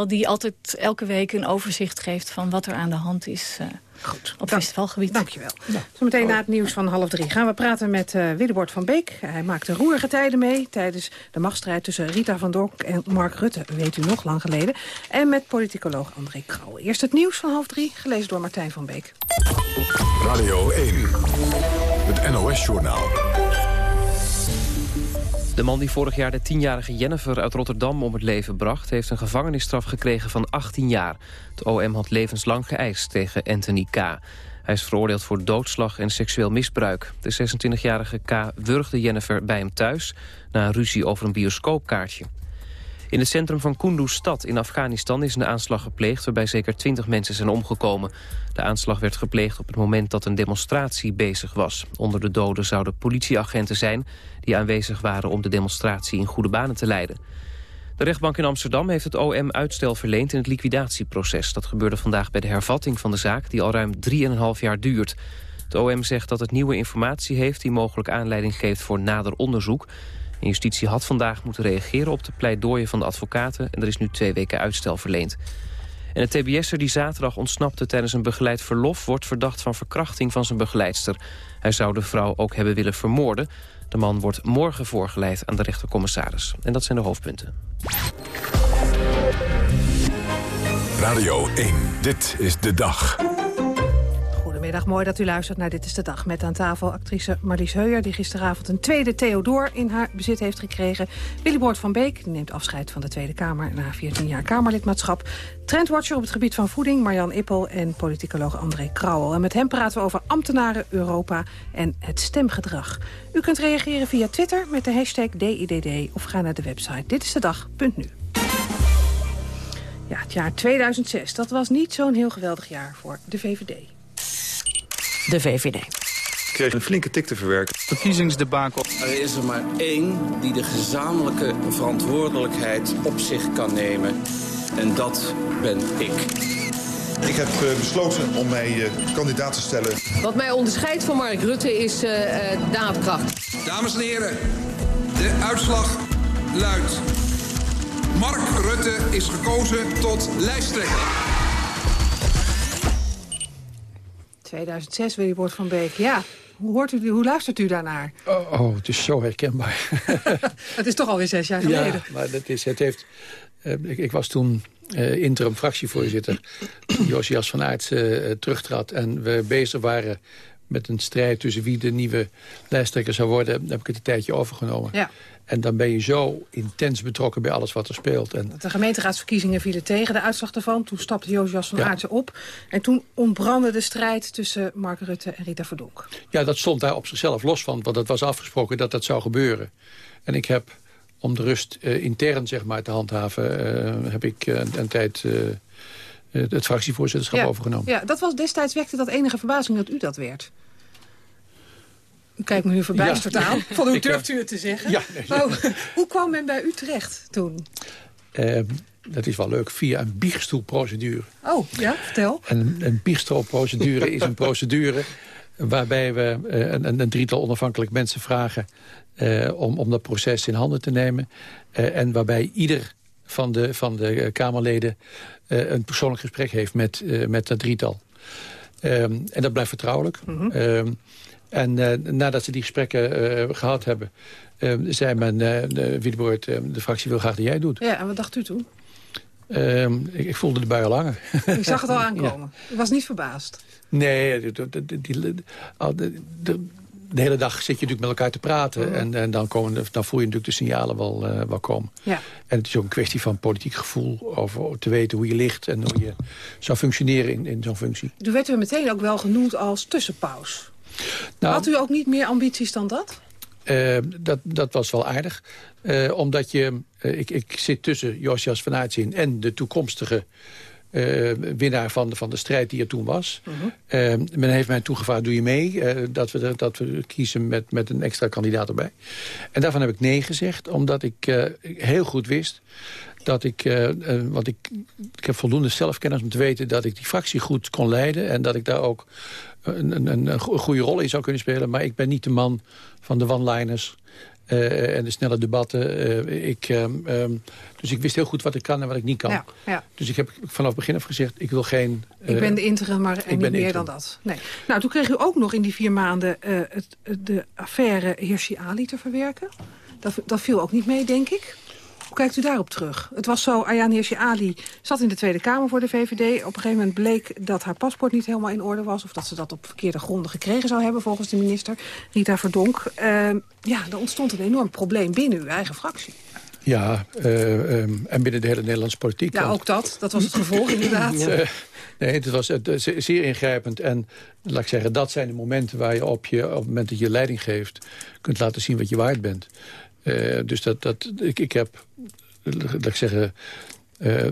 die altijd elke week een overzicht geeft van wat er aan de hand is uh, Goed. op festivalgebied. Dankjewel. Ja. Zometeen na het nieuws van half drie gaan we praten met uh, Willebord van Beek. Hij maakte roerige tijden mee tijdens de machtsstrijd tussen Rita van Dork en Mark Rutte, weet u nog, lang geleden. En met politicoloog André Krauw. Eerst het nieuws van half drie, gelezen door Martijn van Beek. Radio 1, het NOS-journaal. De man die vorig jaar de tienjarige Jennifer uit Rotterdam om het leven bracht... heeft een gevangenisstraf gekregen van 18 jaar. Het OM had levenslang geëist tegen Anthony K. Hij is veroordeeld voor doodslag en seksueel misbruik. De 26-jarige K wurgde Jennifer bij hem thuis... na een ruzie over een bioscoopkaartje. In het centrum van Kunduz-stad in Afghanistan is een aanslag gepleegd... waarbij zeker 20 mensen zijn omgekomen. De aanslag werd gepleegd op het moment dat een demonstratie bezig was. Onder de doden zouden politieagenten zijn... die aanwezig waren om de demonstratie in goede banen te leiden. De rechtbank in Amsterdam heeft het OM uitstel verleend in het liquidatieproces. Dat gebeurde vandaag bij de hervatting van de zaak die al ruim 3,5 jaar duurt. Het OM zegt dat het nieuwe informatie heeft die mogelijk aanleiding geeft voor nader onderzoek. En justitie had vandaag moeten reageren op de pleidooien van de advocaten... en er is nu twee weken uitstel verleend. En de tbs'er die zaterdag ontsnapte tijdens een begeleid verlof... wordt verdacht van verkrachting van zijn begeleidster. Hij zou de vrouw ook hebben willen vermoorden. De man wordt morgen voorgeleid aan de rechtercommissaris. En dat zijn de hoofdpunten. Radio 1, dit is de dag. Goedemiddag, mooi dat u luistert naar Dit is de Dag. Met aan tafel actrice Marlies Heuer... die gisteravond een tweede Theodor in haar bezit heeft gekregen. Willy van Beek neemt afscheid van de Tweede Kamer... na 14 jaar Kamerlidmaatschap. Trendwatcher op het gebied van voeding, Marjan Ippel... en politicoloog André Krauwel. En met hem praten we over ambtenaren, Europa en het stemgedrag. U kunt reageren via Twitter met de hashtag DIDD... of ga naar de website ditistedag.nu. Ja, het jaar 2006, dat was niet zo'n heel geweldig jaar voor de VVD de VVD. kreeg een flinke tik te verwerken. Verkiezingsdebakel. Er is er maar één die de gezamenlijke verantwoordelijkheid op zich kan nemen. En dat ben ik. Ik heb uh, besloten om mij uh, kandidaat te stellen. Wat mij onderscheidt van Mark Rutte is uh, daadkracht. Dames en heren, de uitslag luidt. Mark Rutte is gekozen tot lijsttrekker. 2006, Willy Bord van Beek. Ja, hoe, hoort u, hoe luistert u daarnaar? Oh, oh het is zo herkenbaar. het is toch alweer zes jaar geleden. Ja, maar dat is, het heeft, uh, ik, ik, was toen uh, interim fractievoorzitter. Josias van Aert uh, terugtrad en we bezig waren met een strijd tussen wie de nieuwe lijsttrekker zou worden... heb ik het een tijdje overgenomen. Ja. En dan ben je zo intens betrokken bij alles wat er speelt. En... De gemeenteraadsverkiezingen vielen tegen de uitslag ervan. Toen stapte Josias van ja. Aartsen op. En toen ontbrandde de strijd tussen Mark Rutte en Rita Verdonk. Ja, dat stond daar op zichzelf los van. Want het was afgesproken dat dat zou gebeuren. En ik heb, om de rust uh, intern zeg maar, te handhaven... Uh, heb ik uh, een tijd het fractievoorzitterschap ja. overgenomen. Ja, dat was destijds wekte dat enige verbazing dat u dat werd. U kijkt me nu verbijsterd ja. aan. Van hoe durft u het te zeggen? Ja, hoe kwam men bij u terecht toen? Uh, dat is wel leuk, via een biechtstoelprocedure. Oh, ja, vertel. En een biechtstoelprocedure is een procedure waarbij we uh, een, een, drietal onafhankelijk mensen vragen... Uh, om, om dat proces in handen te nemen. en waarbij ieder van de, van de Kamerleden een persoonlijk gesprek heeft met, met dat drietal. Um, en dat blijft vertrouwelijk. Mm -hmm. um, en uh, nadat ze die gesprekken uh, gehad hebben... Uh, zei men, uh, Wiedeboord, de fractie wil graag dat jij doet. Ja, en wat dacht u toen? Ehm, ik, ik, voelde de bui al langer. Ik zag het al aankomen. Ja. U was niet verbaasd? Nee, die, de, de hele dag zit je natuurlijk met elkaar te praten. En, en dan, komen, dan voel je natuurlijk de signalen wel, uh, wel komen. Ja. En het is ook een kwestie van politiek gevoel. Over te weten hoe je ligt en hoe je zou functioneren in, in zo'n functie. U werd u meteen ook wel genoemd als tussenpaus. Nou, Had u ook niet meer ambities dan dat? Uh, dat, dat was wel aardig. Uh, omdat je... Ik, ik zit tussen Josias van Aertsen en de toekomstige winnaar van de, van de strijd die er toen was. -huh. men heeft mij toegevraagd, doe je mee? dat, we, dat we kiezen met, met een extra kandidaat erbij. En daarvan heb ik nee gezegd, omdat ik heel goed wist dat ik, uh, want ik, ik heb voldoende zelfkennis om te weten dat ik die fractie goed kon leiden. En dat ik daar ook een, een, een goede rol in zou kunnen spelen. Maar ik ben niet de man van de one-liners uh, en de snelle debatten. ik, um, dus ik wist heel goed wat ik kan en wat ik niet kan. Ja, ja. Dus ik heb vanaf het begin af gezegd, ik wil geen... ik ben de interim, maar en niet meer dan dat. Nee. Nou, toen kreeg u ook nog in die vier maanden het, de affaire Hirschi Ali te verwerken. Dat, dat viel ook niet mee, denk ik. Hoe kijkt u daarop terug? Het was zo, Ayaan Hirsi Ali zat in de Tweede Kamer voor de VVD. Op een gegeven moment bleek dat haar paspoort niet helemaal in orde was... of dat ze dat op verkeerde gronden gekregen zou hebben, volgens de minister Rita Verdonk. Uh, ja, er ontstond een enorm probleem binnen uw eigen fractie. Ja, uh, um, en binnen de hele Nederlandse politiek. Ja, ook dat. Dat was het gevolg, inderdaad. Uh, nee, het was het, zeer ingrijpend. En laat ik zeggen, dat zijn de momenten waar je op, je op het moment dat je leiding geeft... kunt laten zien wat je waard bent. Uh, dus dat, dat, ik, ik heb laat ik zeggen... eh,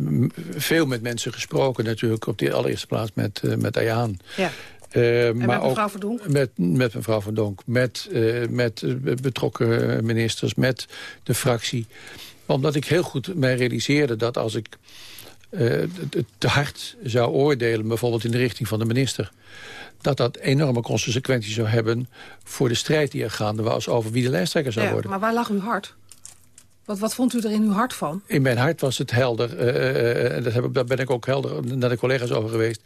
veel met mensen gesproken natuurlijk. Op de allereerste plaats met, eh, met Ayaan. Ja. Eh, En met maar ook mevrouw Verdonk? met, met mevrouw Van Donk, met, eh, met eh, betrokken ministers, met de fractie. Omdat ik heel goed mij realiseerde dat als ik eh, het te hard zou oordelen... bijvoorbeeld in de richting van de minister... dat dat enorme consequenties zou hebben voor de strijd die er gaande was... over wie de lijsttrekker zou Ja, worden. maar waar lag uw hart? Wat, wat vond u er in uw hart van? In mijn hart was het helder. en dat heb ik, daar ben ik ook helder naar de collega's over geweest.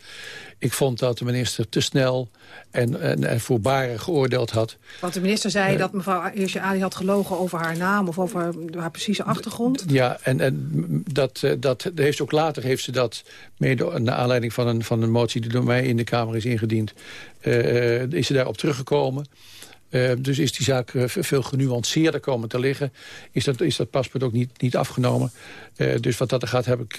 Ik vond dat de minister te snel en, en, en voorbarig geoordeeld had. Want de minister zei dat mevrouw Hirsi Ali had gelogen over haar naam... of over haar precieze achtergrond. Ja, en, en dat, dat heeft ook later heeft ze dat... mede naar aanleiding van een, van een motie die door mij in de Kamer is ingediend... is ze daarop teruggekomen. Eh, dus is die zaak eh, veel genuanceerder komen te liggen. Is dat, is dat paspoort ook niet, niet afgenomen. Eh, dus wat dat er gaat, heb ik,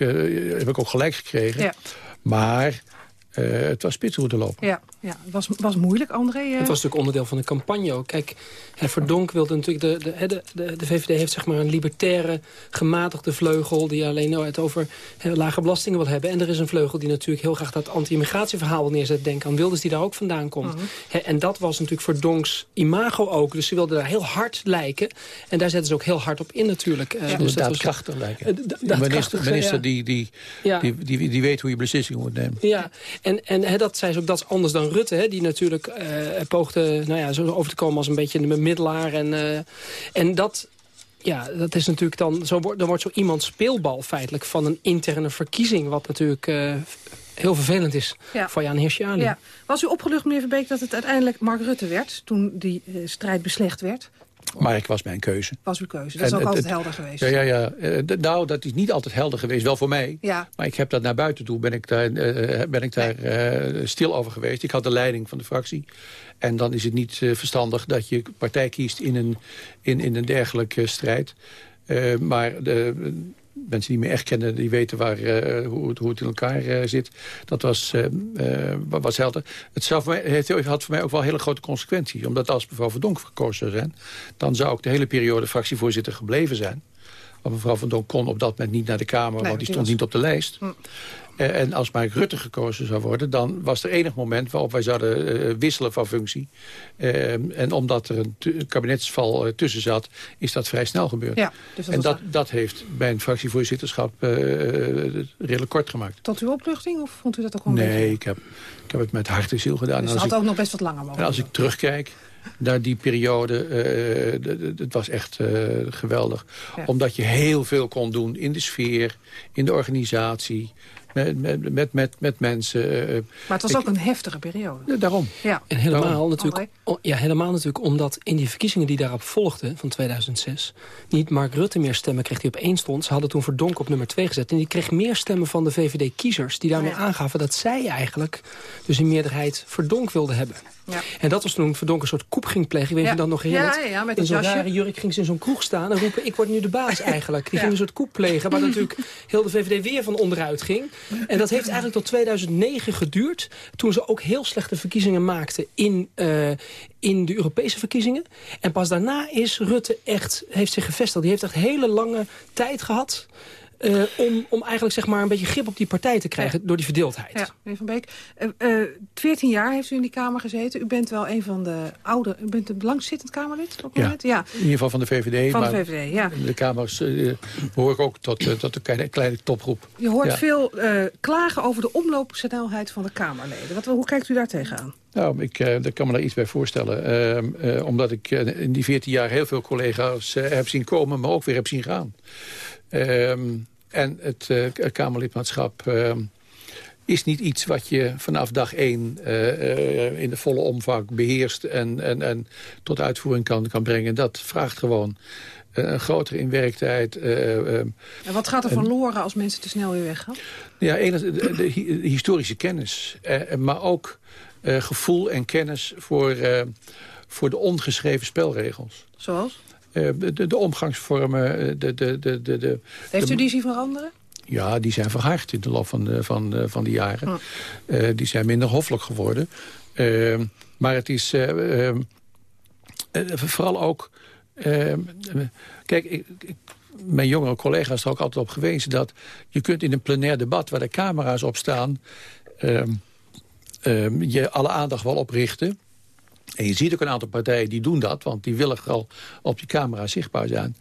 heb ik ook gelijk gekregen. Ja. Maar eh, het was spitsroute lopen. Ja, ja. Het was, was moeilijk, André. eh? Het was natuurlijk onderdeel van de campagne ook. Kijk, hè, Verdonk wilde natuurlijk... De, de, de, de, de VVD heeft zeg maar een libertaire, gematigde vleugel... die alleen nou het over hè, lage belastingen wil hebben. En er is een vleugel die natuurlijk heel graag dat anti-immigratieverhaal wil neerzetten. Denk aan Wilders die daar ook vandaan komt. Mhm. Hè, en dat was natuurlijk Verdonks imago ook. Dus ze wilden daar heel hard lijken. En daar zetten ze ook heel hard op in natuurlijk. Eh, Ja. dus dat was- Daadkrachtig lijken. Eh, da- Een daadkrachtig, minister, minister ja. die, die, Ja. die, die, die weet hoe je beslissingen moet nemen. Ja, en, en hè, dat zei ze ook, dat is anders dan Rutte. Hè, die natuurlijk eh, poogde nou ja, zo over te komen als een beetje een bemiddelaar. En, eh, en dat, ja, dat is natuurlijk dan... Zo wordt, dan wordt zo iemand speelbal feitelijk van een interne verkiezing. Wat natuurlijk eh, heel vervelend is Ja. voor Jan Hirsiani. Ja. Was u opgelucht, meneer Verbeek, dat het uiteindelijk Mark Rutte werd... toen die strijd beslecht werd? Maar ik was mijn keuze. Was uw keuze. Dat is En ook het- altijd het- helder geweest. Ja, ja, ja. Eh, nou, dat is niet altijd helder geweest. Wel voor mij. Ja. Maar ik heb dat naar buiten toe. Ben ik daar, eh, ben ik daar eh, stil over geweest. Ik had de leiding van de fractie. En dan is het niet eh, verstandig dat je partij kiest in een, in, in een dergelijke strijd. Eh, maar de mensen die me echt kennen, die weten waar, eh, hoe, het, hoe het in elkaar eh, zit. Dat was, eh, was helder. Het het had voor mij ook wel hele grote consequenties. Omdat als mevrouw Verdonk verkozen zou zijn... dan zou ik de hele periode fractievoorzitter gebleven zijn. Want mevrouw Van Donk kon op dat moment niet naar de Kamer... Nee, want die die stond was- niet op de lijst. Hm. Eh, en als Mark Rutte gekozen zou worden... dan was er enig moment waarop wij zouden eh, wisselen van functie. Eh, en omdat er een kabinetsval tussen zat... is dat vrij snel gebeurd. Ja, dus dat en dat, dat heeft mijn fractievoorzitterschap redelijk kort gemaakt. Tot uw opluchting? Of vond u dat ook een Nee, beetje... ik heb, ik heb het met hart en ziel gedaan. Dus het had ik- ook nog best wat langer mogen en als ik terugkijk naar die periode, d- het was echt geweldig. Ja. Omdat je heel veel kon doen in de sfeer, in de organisatie, met, met, met, met, mensen. eh, Maar het was ik- ook een heftige periode. Ja, daarom. Ja. En helemaal Daarom. natuurlijk, o- ja, helemaal natuurlijk omdat in die verkiezingen die daarop volgden van 2006... niet Mark Rutte meer stemmen kreeg die op één stond. Ze hadden toen Verdonk op nummer 2 gezet. En die kreeg meer stemmen van de VVD-kiezers... die daarmee aangaven dat zij eigenlijk dus in meerderheid Verdonk wilden hebben. Ja. En dat was toen Verdonk een soort koep ging plegen. Ik weet niet Ja. of je dat nog herinnert. ja, ja, met in dat zo'n jasje. rare jurk ging ze in zo'n kroeg staan en roepen... ik word nu de baas eigenlijk. Die Ja. ging een soort koep plegen, waar natuurlijk heel de VVD weer van onderuit ging. En dat heeft eigenlijk tot 2009 geduurd. Toen ze ook heel slechte verkiezingen maakten in, eh, in de Europese verkiezingen. En pas daarna is Rutte echt, heeft zich gevestigd. Die heeft echt hele lange tijd gehad... eh, om, om eigenlijk zeg maar een beetje grip op die partij te krijgen door die verdeeldheid. Ja, meneer Van Beek. Eh, eh, 14 jaar heeft u in die Kamer gezeten. U bent wel een van de oude... U bent een langzittend Kamerlid op het Ja, moment? Ja. in ieder geval van de VVD. Van de VVD, ja. in De Kamers eh, behoor ik ook tot, eh, tot de kleine, kleine topgroep. Je hoort Ja. veel eh, klagen over de omloopsnelheid van de Kamerleden. Wat, hoe kijkt u daar tegenaan? Nou, ik eh, daar kan me daar iets bij voorstellen. Ehm, eh, omdat ik eh, in die 14 jaar heel veel collega's eh, heb zien komen... maar ook weer heb zien gaan. Ehm, en het eh, Kamerlidmaatschap ehm, is niet iets wat je vanaf dag één... eh, eh, in de volle omvang beheerst en, en, en tot uitvoering kan, kan brengen. Dat vraagt gewoon een grotere inwerktijd... eh, ehm, En wat gaat er En- verloren als mensen te snel weer weggaan? ja, enig- de, de, de historische kennis. maar ook gevoel en kennis voor, voor de ongeschreven spelregels. Zoals? Eh, de, de omgangsvormen, eh, de, de, de, de, de, Heeft u die zien veranderen? Ja, die zijn verhard in de loop van de, van, de- van de jaren. Eh, die zijn minder hoffelijk geworden. Eh, maar het is eh, eh, eh, vooral ook... eh, kijk, ik, ik mijn jongere collega's er ook altijd op gewezen... dat je kunt in een plenair debat waar de camera's op staan... ehm, ehm, je alle aandacht wel oprichten. En je ziet ook een aantal partijen die doen dat... want die willen al op je camera zichtbaar zijn.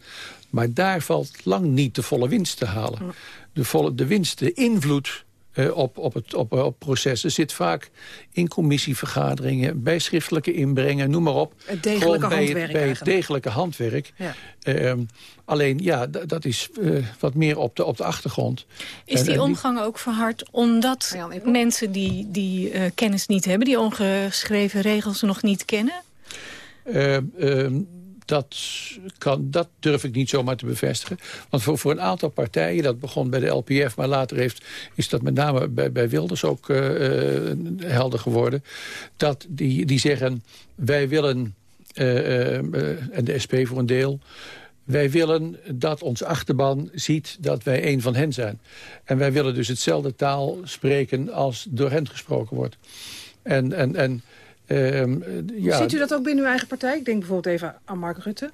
Maar daar valt lang niet de volle winst te halen. De, volle, de winst, de invloed eh, op, op, het, op, op processen zit vaak in commissievergaderingen, bij schriftelijke inbrengen, noem maar op. Het degelijke Gewoon bij, handwerk Bij het degelijke handwerk. Ja. Ehm, alleen, ja, dat is eh, wat meer op de, op de achtergrond. Is En- die en omgang ook verhard omdat mensen die, die eh, kennis niet hebben... die ongeschreven regels nog niet kennen? Dat, kan, dat durf ik niet zomaar te bevestigen. Want voor, voor een aantal partijen, dat begon bij de LPF... maar later heeft, is dat met name bij, bij Wilders ook eh, eh, helder geworden... dat die, die zeggen, wij willen, eh, en de SP voor een deel... Wij willen dat onze achterban ziet dat wij een van hen zijn. En wij willen dus hetzelfde taal spreken als door hen gesproken wordt. En, en, en ja, Ziet u dat ook binnen uw eigen partij? Ik denk bijvoorbeeld even aan Mark Rutte.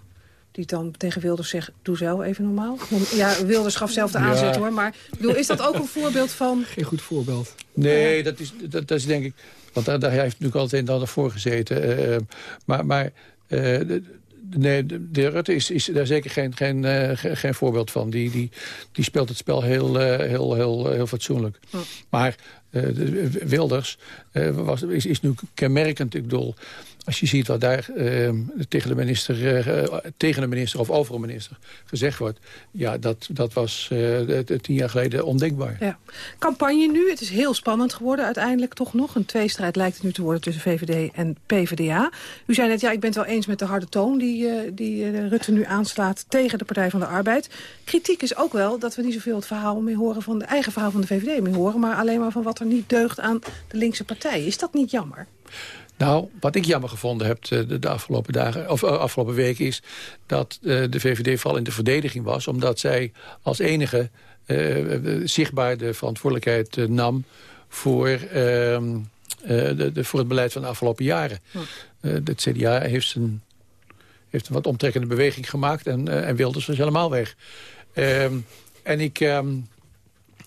Die dan tegen Wilders zegt, doe zelf even normaal. Ja, Wilders gaf zelf de Ja. aanzet hoor. Maar ik bedoel, is dat ook een voorbeeld van... Geen goed voorbeeld. Nee, dat is, dat, dat is denk ik... Want daar, daar heeft natuurlijk altijd ander voor gezeten. eh, maar maar eh, de- nee, de, de Rutte is, is daar zeker geen, geen, eh, ge- geen voorbeeld van. Die, die, die speelt het spel heel, eh, heel, heel, heel fatsoenlijk. Maar de- Wilders eh, was, is, nu kenmerkend. Ik bedoel, als je ziet wat daar eh, tegen, de minister, tegen de minister of over een minister gezegd wordt... ja, dat, dat was tien jaar geleden ondenkbaar. Ja. Campagne nu, het is heel spannend geworden uiteindelijk toch nog. Een tweestrijd lijkt het nu te worden tussen VVD en PvdA. U zei net, ja, ik ben het wel eens met de harde toon die, die Rutte nu aanslaat tegen de Partij van de Arbeid. Kritiek is ook wel dat we niet zoveel het verhaal meer horen van de eigen verhaal van de VVD meer horen, maar alleen maar van wat er niet deugt aan de linkse partij. Is dat niet jammer? Nou, wat ik jammer gevonden heb eh, de, de afgelopen dagen of eh, afgelopen weken is dat eh, de VVD vooral in de verdediging was, omdat zij als enige zichtbaar de verantwoordelijkheid nam voor, ehm, eh, de, de, voor het beleid van de afgelopen jaren. Het CDA heeft een, heeft een wat omtrekkende beweging gemaakt en, en Wilders was helemaal weg. Ehm, en ik... ehm,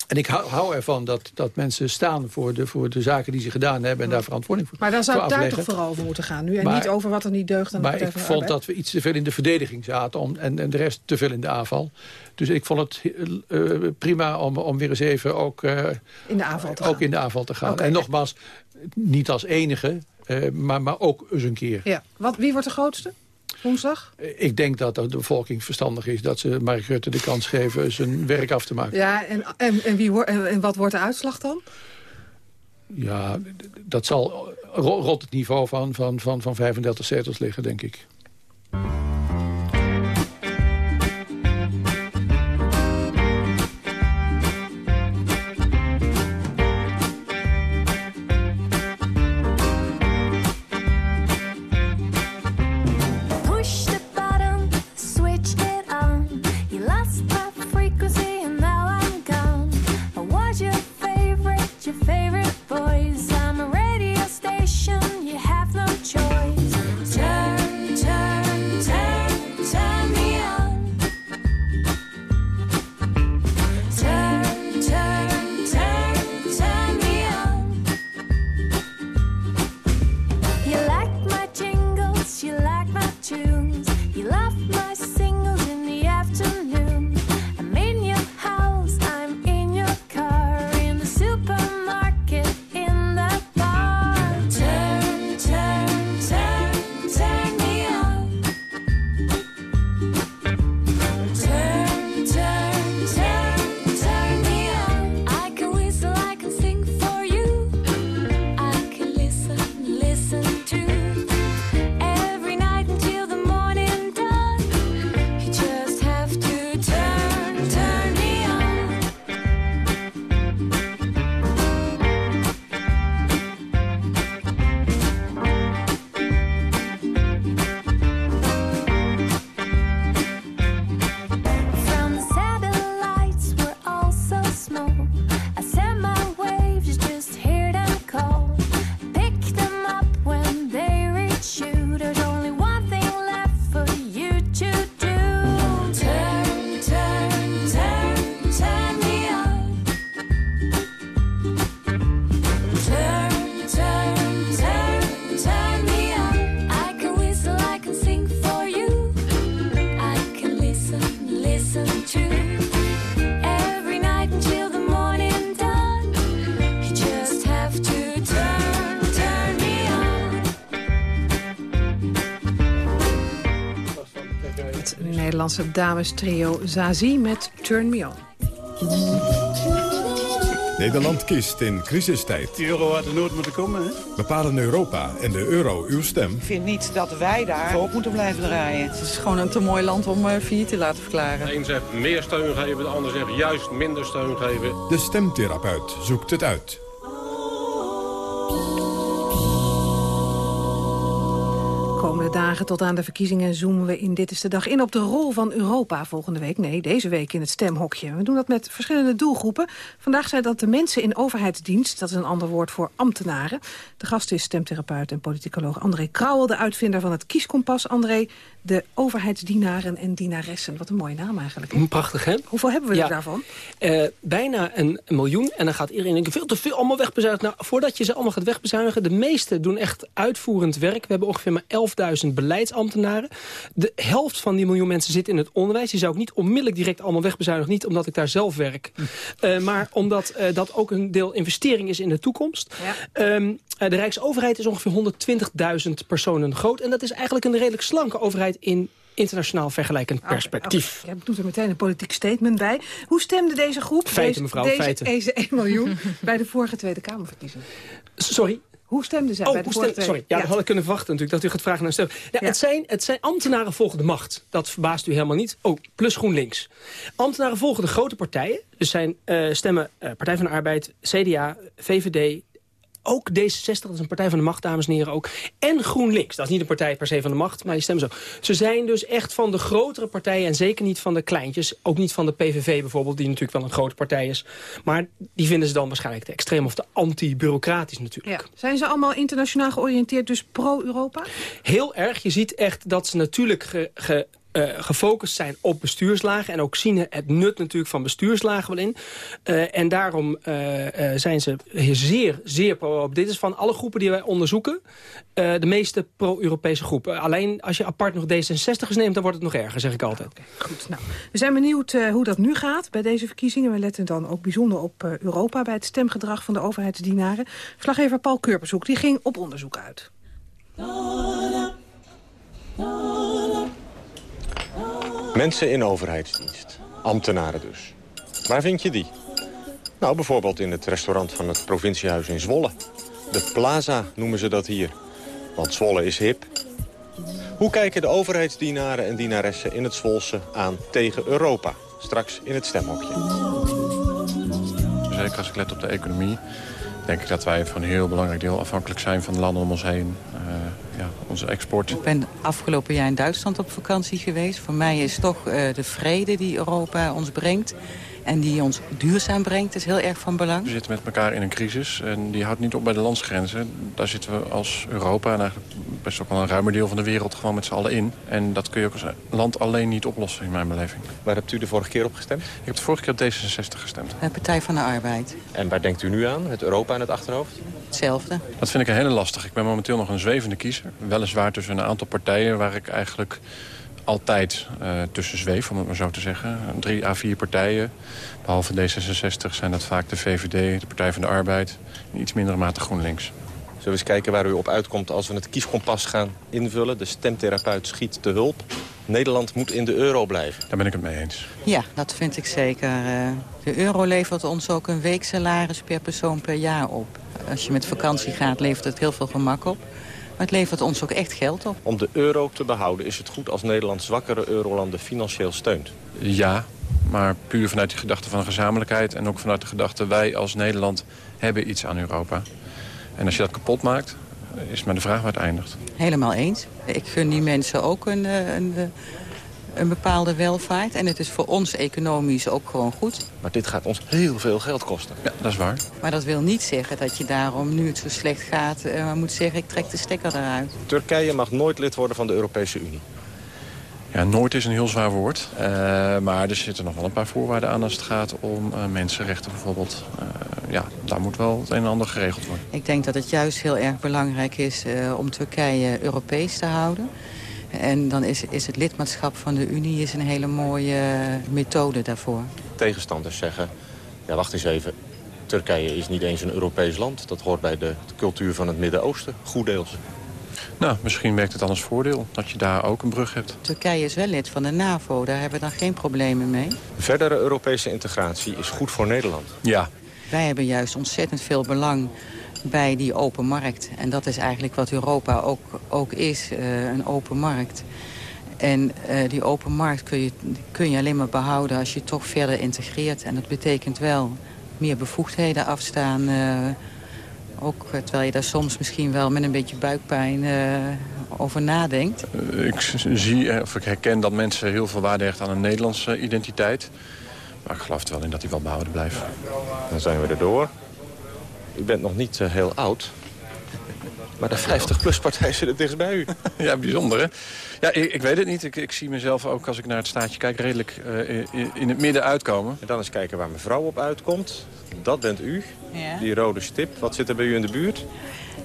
en ik hou, hou ervan dat, dat mensen staan voor de, voor de zaken die ze gedaan hebben... en daar verantwoording voor Maar dan zou het daar toch vooral over moeten gaan nu. En Maar- niet over wat er niet deugt aan de Maar ik vond Arbeid. dat we iets te veel in de verdediging zaten... Om, en, en de rest te veel in de aanval. Dus ik vond het eh, prima om, om weer eens even ook, eh, In de aanval te ook gaan. in de aanval te gaan. En nogmaals, niet als enige, eh, maar, maar ook eens een keer. Ja. Wat, wie wordt de grootste? Woensdag? Ik denk dat de bevolking verstandig is... dat ze Mark Rutte de kans geven zijn werk af te maken. Ja, en, en, en, wie, en, wat wordt de uitslag dan? Ja, dat zal ro- rond het niveau van, van, van, van 35 zetels liggen, denk ik. Nederlandse dames trio Zazie met Turn Me On. Nederland kiest in crisistijd. Die euro had er nooit moeten komen, hè? Bepalen Europa en de euro uw stem. Ik vind niet dat wij daar voor op moeten blijven draaien. Het is gewoon een te mooi land om uh, failliet te laten verklaren. De een zegt meer steun geven, de ander zegt juist minder steun geven. De stemtherapeut zoekt het uit. Dagen tot aan de verkiezingen zoomen we in Dit is de Dag in op de rol van Europa volgende week. Nee, deze week in het stemhokje. We doen dat met verschillende doelgroepen. Vandaag zijn dat de mensen in overheidsdienst. Dat is een ander woord voor ambtenaren. De gast is stemtherapeut en politicoloog André Krauwel... de uitvinder van het kieskompas. André, de overheidsdienaren en dienaressen. Wat een mooie naam eigenlijk. Prachtig, hè? Hoeveel hebben we er daarvan? Uh, bijna een miljoen. En dan gaat iedereen denken, veel te veel allemaal wegbezuinigen. Nou, voordat je ze allemaal gaat wegbezuinigen... de meeste doen echt uitvoerend werk. We hebben ongeveer maar 11.000 beleidsambtenaren. De helft van die miljoen mensen zit in het onderwijs. Die zou ik niet onmiddellijk direct allemaal wegbezuinigen. Niet omdat ik daar zelf werk. Uh, maar omdat uh, dat ook een deel investering is in de toekomst. Ja. Um, de Rijksoverheid is ongeveer 120.000 personen groot. En dat is eigenlijk een redelijk slanke overheid in internationaal vergelijkend perspectief. Okay, okay. doet er meteen een politiek statement bij. Hoe stemde deze groep, feiten, deze, mevrouw, deze, feiten. deze 1 miljoen, bij de vorige Tweede Kamerverkiezingen? Sorry? Hoe stemden zij oh, bij de stem, Sorry, ja, ja, dat had ik kunnen verwachten natuurlijk, dat u gaat vragen naar stem. Ja, ja. Het, zijn, het zijn ambtenaren volgen de macht. Dat verbaast u helemaal niet. Oh, plus GroenLinks. Ambtenaren volgen de grote partijen. Dus zijn uh, stemmen uh, Partij van de Arbeid, CDA, VVD, ook D66, dat is een partij van de macht, dames en heren ook. En GroenLinks, dat is niet een partij per se van de macht, maar die stemmen zo. Ze zijn dus echt van de grotere partijen en zeker niet van de kleintjes. Ook niet van de PVV bijvoorbeeld, die natuurlijk wel een grote partij is. Maar die vinden ze dan waarschijnlijk te extreem of te anti-bureaucratisch natuurlijk. Ja. Zijn ze allemaal internationaal georiënteerd, dus pro-Europa? Heel erg. Je ziet echt dat ze natuurlijk ge, ge uh, gefocust zijn op bestuurslagen. En ook zien het nut natuurlijk van bestuurslagen wel in. Uh, en daarom uh, zijn ze zeer, zeer pro Dit is van alle groepen die wij onderzoeken... de meeste pro-Europese groepen. Alleen als je apart nog D66's neemt, dan wordt het nog erger, zeg ik altijd. Okay, goed, nou, we zijn benieuwd hoe dat nu gaat bij deze verkiezingen. We letten dan ook bijzonder op Europa... bij het stemgedrag van de overheidsdienaren. Verslaggever Paul Keurbezoek die ging op onderzoek uit. Mensen in overheidsdienst. Ambtenaren dus. Waar vind je die? Nou, bijvoorbeeld in het restaurant van het provinciehuis in Zwolle. De Plaza noemen ze dat hier. Want Zwolle is hip. Hoe kijken de overheidsdienaren en dienaressen in het Zwolse aan tegen Europa? Straks in het stemhokje. Zeker als ik let op de economie... denk ik dat wij voor een heel belangrijk deel afhankelijk zijn van de landen om ons heen. Uh, ja, onze export. Ik ben afgelopen jaar in Duitsland op vakantie geweest. Voor mij is toch uh, de vrede die Europa ons brengt en die ons duurzaam brengt, is heel erg van belang. We zitten met elkaar in een crisis en die houdt niet op bij de landsgrenzen. Daar zitten we als Europa en eigenlijk best ook wel een ruimer deel van de wereld gewoon met z'n allen in. En dat kun je ook als land alleen niet oplossen in mijn beleving. Waar hebt u de vorige keer op gestemd? Ik heb de vorige keer op D66 gestemd. De Partij van de Arbeid. En waar denkt u nu aan? Het Europa in het achterhoofd? Hetzelfde. Dat vind ik een hele lastig. Ik ben momenteel nog een zwevende kiezer. Weliswaar tussen een aantal partijen waar ik eigenlijk altijd uh, tussen zweef, om het maar zo te zeggen. Drie à vier partijen. Behalve D66 zijn dat vaak de VVD, de Partij van de Arbeid... en iets mindere mate GroenLinks. Zullen we eens kijken waar u op uitkomt als we het kieskompas gaan invullen? De stemtherapeut schiet te hulp. Nederland moet in de euro blijven. Daar ben ik het mee eens. Ja, dat vind ik zeker. De euro levert ons ook een weeksalaris per persoon per jaar op. Als je met vakantie gaat, levert het heel veel gemak op. Maar het levert ons ook echt geld op. Om de euro te behouden is het goed als Nederland zwakkere eurolanden financieel steunt. Ja, maar puur vanuit die gedachte van gezamenlijkheid... en ook vanuit de gedachte wij als Nederland hebben iets aan Europa. En als je dat kapot maakt, is maar de vraag waar het eindigt. Helemaal eens. Ik gun die mensen ook een, een, een bepaalde welvaart. En het is voor ons economisch ook gewoon goed. Maar dit gaat ons heel veel geld kosten. Ja, dat is waar. Maar dat wil niet zeggen dat je daarom, nu het zo slecht gaat... Uh, moet zeggen, ik trek de stekker eruit. Turkije mag nooit lid worden van de Europese Unie. Ja, nooit is een heel zwaar woord. Uh, maar er zitten nog wel een paar voorwaarden aan als het gaat om uh, mensenrechten bijvoorbeeld. Uh, ja, daar moet wel het een en ander geregeld worden. Ik denk dat het juist heel erg belangrijk is om Turkije Europees te houden. En dan is, is het lidmaatschap van de Unie is een hele mooie methode daarvoor. Tegenstanders zeggen, ja wacht eens even, Turkije is niet eens een Europees land. Dat hoort bij de cultuur van het Midden-Oosten, goed deels. Nou, misschien werkt het dan als voordeel dat je daar ook een brug hebt. Turkije is wel lid van de NAVO, daar hebben we dan geen problemen mee. Verdere Europese integratie is goed voor Nederland. Ja. Wij hebben juist ontzettend veel belang bij die open markt. En dat is eigenlijk wat Europa ook, ook is, uh, een open markt. En uh, die open markt kun je, kun je alleen maar behouden als je toch verder integreert. En dat betekent wel meer bevoegdheden afstaan... Uh, ook terwijl je daar soms misschien wel met een beetje buikpijn uh, over nadenkt. Ik zie, of ik herken dat mensen heel veel waarde hechten aan een Nederlandse identiteit. Maar ik geloof er wel in dat die wel behouden blijft. Dan zijn we er door. U bent nog niet uh, heel oud. Maar de 50-plus-partij zit het dichtst bij u. ja, bijzonder, hè? Ja, ik, ik, weet het niet. Ik, ik, zie mezelf ook, als ik naar het staatje kijk, redelijk uh, in, in, het midden uitkomen. En dan eens kijken waar mevrouw op uitkomt. Dat bent u, ja. die rode stip. Wat zit er bij u in de buurt?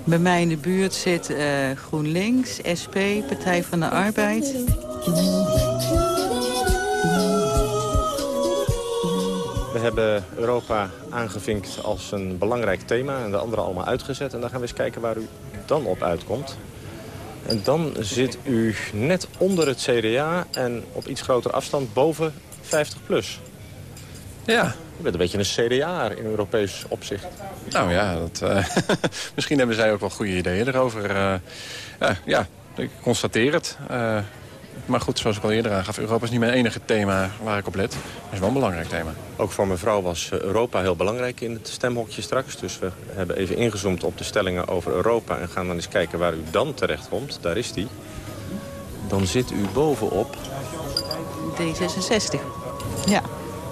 Bij mij in de buurt zit uh, GroenLinks, SP, Partij van de Arbeid. We hebben Europa aangevinkt als een belangrijk thema en de andere allemaal uitgezet. En dan gaan we eens kijken waar u dan op uitkomt. En dan zit u net onder het CDA en op iets grotere afstand boven 50 plus. Ja. U bent een beetje een CDA in Europees opzicht. Nou ja, dat, uh, misschien hebben zij ook wel goede ideeën erover. Uh, uh, ja, ik constateer het. Maar goed, zoals ik al eerder aangaf, Europa is niet mijn enige thema waar ik op let. Maar het is wel een belangrijk thema. Ook voor mevrouw was Europa heel belangrijk in het stemhokje straks. Dus we hebben even ingezoomd op de stellingen over Europa... en gaan dan eens kijken waar u dan terecht komt. Daar is die. Dan zit u bovenop... D66. Ja,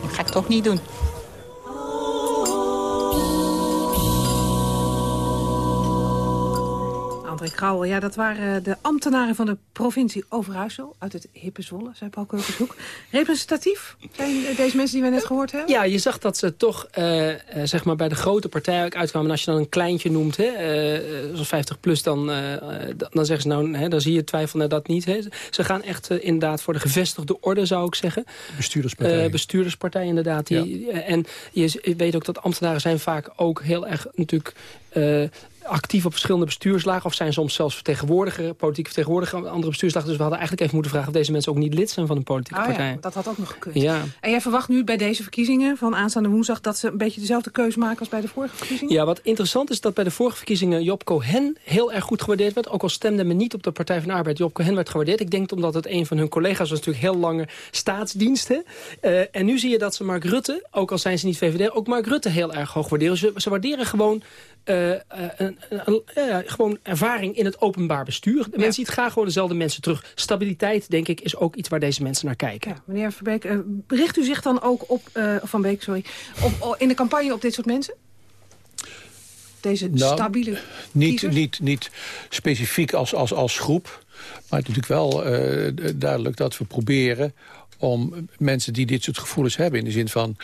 dat ga ik toch niet doen. André Krauwel, ja, dat waren de ambtenaren van de provincie Overijssel... uit het hippe Zwolle, zei Paul Keukenhoek. Representatief zijn deze mensen die we net gehoord hebben? Ja, je zag dat ze toch uh, uh, zeg maar bij de grote partijen ook uitkwamen. En als je dan een kleintje noemt, hè, uh, zoals 50 plus, dan, dan zeggen ze nou... Hè, dan zie je twijfel naar dat niet. Hè. Ze gaan echt inderdaad voor de gevestigde orde, zou ik zeggen. Bestuurderspartij. bestuurderspartij, inderdaad. Die, Ja. en je weet ook dat ambtenaren zijn vaak ook heel erg natuurlijk actief op verschillende bestuurslagen... of zijn soms zelfs vertegenwoordiger, politieke vertegenwoordiger... aan andere bestuurslagen. Dus we hadden eigenlijk even moeten vragen... of deze mensen ook niet lid zijn van een politieke oh, partij. Ja, dat had ook nog gekund. Ja. En jij verwacht nu bij deze verkiezingen van aanstaande woensdag... dat ze een beetje dezelfde keuze maken als bij de vorige verkiezingen? Ja, wat interessant is dat bij de vorige verkiezingen... Job Cohen heel erg goed gewaardeerd werd. Ook al stemde men niet op de Partij van de Arbeid. Job Cohen werd gewaardeerd. Ik denk omdat het een van hun collega's was natuurlijk heel lange staatsdiensten. Uh, en nu zie je dat ze Mark Rutte, ook al zijn ze niet VVD... ook Mark Rutte heel erg hoog waarderen. Ze, ze waarderen gewoon... Uh, een, een, gewoon ervaring in het openbaar bestuur. De ja. mensen ziet graag gewoon dezelfde mensen terug. Stabiliteit, denk ik, is ook iets waar deze mensen naar kijken. Ja, meneer Verbeek, uh, richt u zich dan ook op, uh, Van Beek, sorry, op, in de campagne op dit soort mensen? Deze nou, stabiele niet, niet, niet specifiek als, als, als groep. Maar het is natuurlijk wel duidelijk dat we proberen om mensen die dit soort gevoelens hebben... in de zin van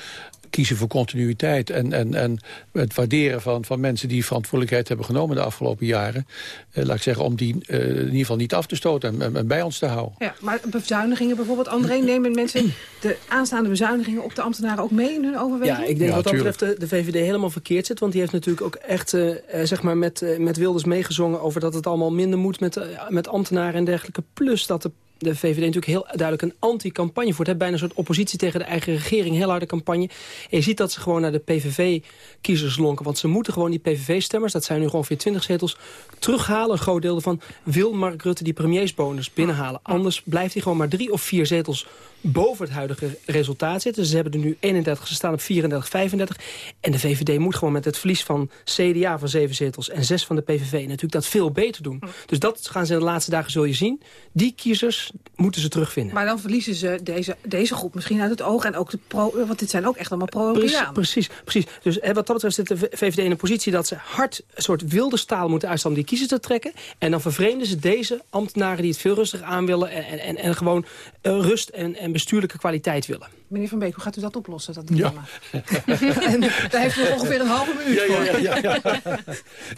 kiezen voor continuïteit en, en, en het waarderen van, van mensen die verantwoordelijkheid hebben genomen de afgelopen jaren. Eh, laat ik zeggen, om die eh, in ieder geval niet af te stoten en, en bij ons te houden. Ja, maar bezuinigingen bijvoorbeeld, André, nemen mensen de aanstaande bezuinigingen op de ambtenaren ook mee in hun overweging? Ja, ik denk ja, wat dat betreft de, de, VVD helemaal verkeerd zit. Want die heeft natuurlijk ook echt uh, zeg maar met, uh, met Wilders meegezongen over dat het allemaal minder moet met, uh, met ambtenaren en dergelijke. Plus dat de de VVD natuurlijk heel duidelijk een anti-campagne voert. Hè? Bijna een soort oppositie tegen de eigen regering. Heel harde campagne. En je ziet dat ze gewoon naar de PVV-kiezers lonken. Want ze moeten gewoon die PVV-stemmers, dat zijn nu ongeveer 20 zetels, terughalen. Een groot deel ervan wil Mark Rutte die premiersbonus binnenhalen. Anders blijft hij gewoon maar drie of vier zetels boven het huidige resultaat zitten. Ze hebben er nu 31, ze staan op 34, 35. En de VVD moet gewoon met het verlies van CDA van zeven zetels... en zes van de PVV natuurlijk dat veel beter doen. Dus dat gaan ze de laatste dagen, zul je zien. Die kiezers moeten ze terugvinden. Maar dan verliezen ze deze, deze groep misschien uit het oog. En ook de pro, want dit zijn ook echt allemaal pro-Europeanen. Precies, precies. Dus hè, wat dat betreft zit de VVD in een positie... dat ze hard een soort wilde staal moeten uitstaan om die kiezers te trekken. En dan vervreemden ze deze ambtenaren die het veel rustiger aan willen... en, en, en gewoon uh, rust en, en bestuurlijke kwaliteit willen. Meneer Van Beek, hoe gaat u dat oplossen, dat dilemma? Ja. en daar heeft u nog ongeveer een halve minuut voor. Ja, ja, ja.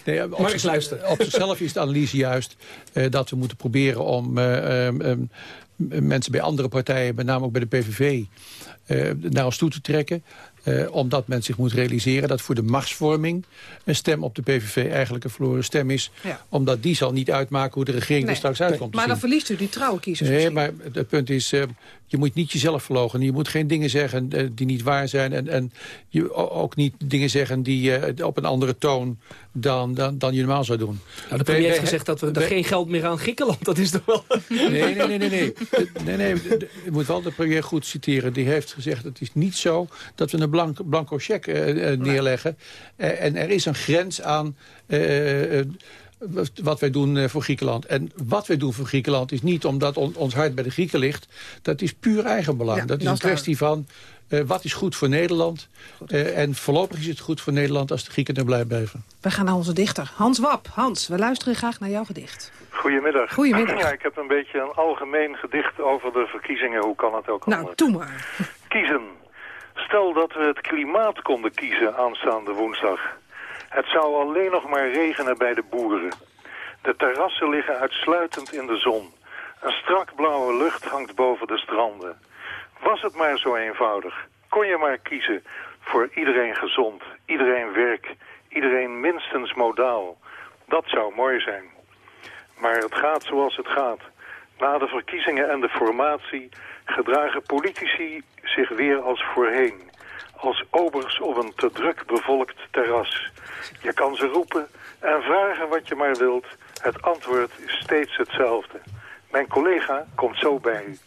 nee, op, maar eens luisteren. Op zichzelf is de analyse juist uh, dat we moeten proberen om uh, um, mensen bij andere partijen, met name ook bij de PVV, uh, naar ons toe te trekken. Uh, omdat men zich moet realiseren dat voor de machtsvorming... een stem op de PVV eigenlijk een verloren stem is. Ja. Omdat die zal niet uitmaken hoe de regering nee, er straks uitkomt. Nee, maar dan verliest u die trouwe kiezers Nee, maar het punt is... Uh, je moet niet jezelf verlogen. Je moet geen dingen zeggen uh, die niet waar zijn. En, en je ook niet dingen zeggen die op een andere toon dan, dan, dan je normaal zou doen. Nou, de premier heeft gezegd dat we er geen geld meer aan Griekenland. Dat is toch wel... Nee, nee, nee. nee, nee. nee, nee je moet wel de premier goed citeren. Die heeft gezegd, het is niet zo dat we een blanco, blanco cheque uh, neerleggen. Uh, en er is een grens aan... Uh, wat wij doen voor Griekenland. En wat wij doen voor Griekenland is niet omdat on, ons hart bij de Grieken ligt. Dat is puur eigenbelang. Ja, dat is een kwestie van uh, wat is goed voor Nederland. Uh, en voorlopig is het goed voor Nederland als de Grieken er blij blijven. We gaan naar onze dichter, Hans Wap. Hans, we luisteren graag naar jouw gedicht. Goedemiddag. Goedemiddag. Ja, ik heb een beetje een algemeen gedicht over de verkiezingen. Hoe kan het ook Nou, anders? doe maar. Kiezen. Stel dat we het klimaat konden kiezen aanstaande woensdag. Het zou alleen nog maar regenen bij de boeren. De terrassen liggen uitsluitend in de zon. Een strak blauwe lucht hangt boven de stranden. Was het maar zo eenvoudig. Kon je maar kiezen voor iedereen gezond, iedereen werk, iedereen minstens modaal. Dat zou mooi zijn. Maar het gaat zoals het gaat. Na de verkiezingen en de formatie gedragen politici zich weer als voorheen. Als obers op een te druk bevolkt terras. Je kan ze roepen en vragen wat je maar wilt. Het antwoord is steeds hetzelfde. Mijn collega komt zo bij u.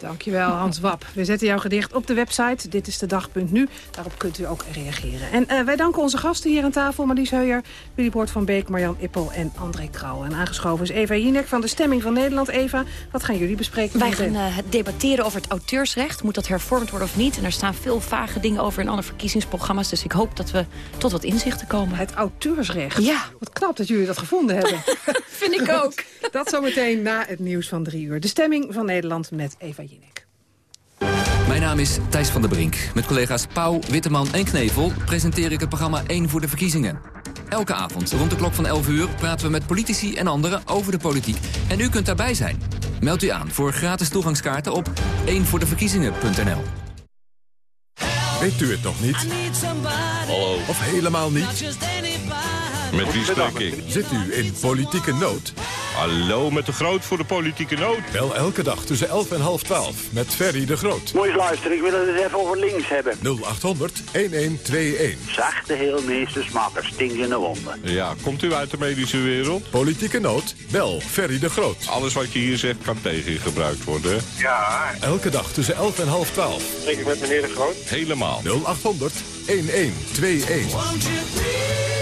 Dankjewel, Hans Wap. We zetten jouw gedicht op de website. Dit is de dag.nu. Daarop kunt u ook reageren. En uh, wij danken onze gasten hier aan tafel. Marlies Heuer, Willy Boort van Beek, Marjan Ippel en André Krauw. En aangeschoven is Eva Jinek van de Stemming van Nederland. Eva, wat gaan jullie bespreken? Wij gaan uh, het debatteren over het auteursrecht. Moet dat hervormd worden of niet? En er staan veel vage dingen over in alle verkiezingsprogramma's. Dus ik hoop dat we tot wat inzichten komen. Het auteursrecht? Ja. Wat knap dat jullie dat gevonden hebben. Vind ik ook. dat zometeen na het nieuws van drie uur. De Stemming van Nederland met Eva mijn naam is Thijs van der Brink. Met collega's Pauw, Witteman en Knevel presenteer ik het programma 1 voor de verkiezingen. Elke avond rond de klok van 11 uur praten we met politici en anderen over de politiek. En u kunt daarbij zijn. Meld u aan voor gratis toegangskaarten op 1voordeverkiezingen.nl. Weet u het nog niet? Hallo. Of helemaal niet? Met wie spreek ik? Zit u in politieke nood? Hallo, met de Groot voor de politieke nood. Bel elke dag tussen 11 en half 12 met Ferry de Groot. Mooi luisteren, ik wil het even over links hebben. 0800 1121. Zachte heelmeester smaken stinkende wonden. Ja, komt u uit de medische wereld? Politieke nood? Bel Ferry de Groot. Alles wat je hier zegt kan tegen je gebruikt worden. Ja. Elke dag tussen 11 en half 12. Spreek ik met meneer de Groot? Helemaal. 0800 1121.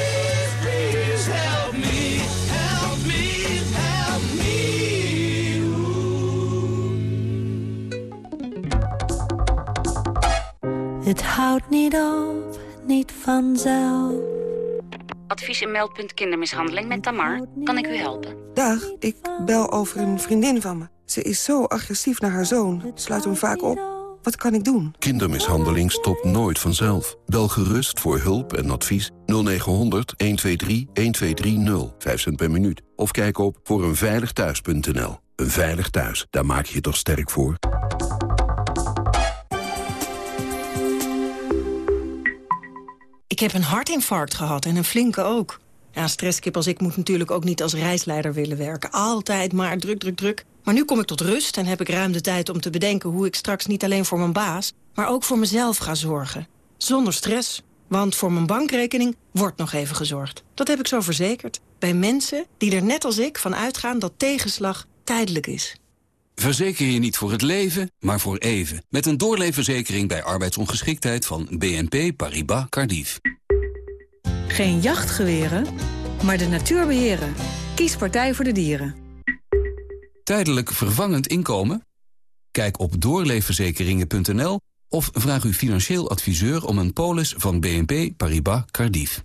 Het houdt niet op, niet vanzelf. Advies en meldpunt kindermishandeling met Tamar. Kan ik u helpen? Dag, ik bel over een vriendin van me. Ze is zo agressief naar haar zoon. Sluit hem vaak op. Wat kan ik doen? Kindermishandeling stopt nooit vanzelf. Bel gerust voor hulp en advies 0900 123 1230. 5 cent per minuut. Of kijk op voor eenveiligthuis.nl. Een veilig thuis, daar maak je je toch sterk voor? Ik heb een hartinfarct gehad en een flinke ook. Ja, stresskip als ik moet natuurlijk ook niet als reisleider willen werken. Altijd maar druk, druk, druk. Maar nu kom ik tot rust en heb ik ruim de tijd om te bedenken... hoe ik straks niet alleen voor mijn baas, maar ook voor mezelf ga zorgen. Zonder stress, want voor mijn bankrekening wordt nog even gezorgd. Dat heb ik zo verzekerd. Bij mensen die er net als ik van uitgaan dat tegenslag tijdelijk is. Verzeker je niet voor het leven, maar voor even. Met een doorleefverzekering bij arbeidsongeschiktheid van BNP Paribas Cardiff. Geen jachtgeweren, maar de natuur beheren. Kies Partij voor de Dieren. Tijdelijk vervangend inkomen? Kijk op doorleefverzekeringen.nl of vraag uw financieel adviseur om een polis van BNP Paribas Cardiff.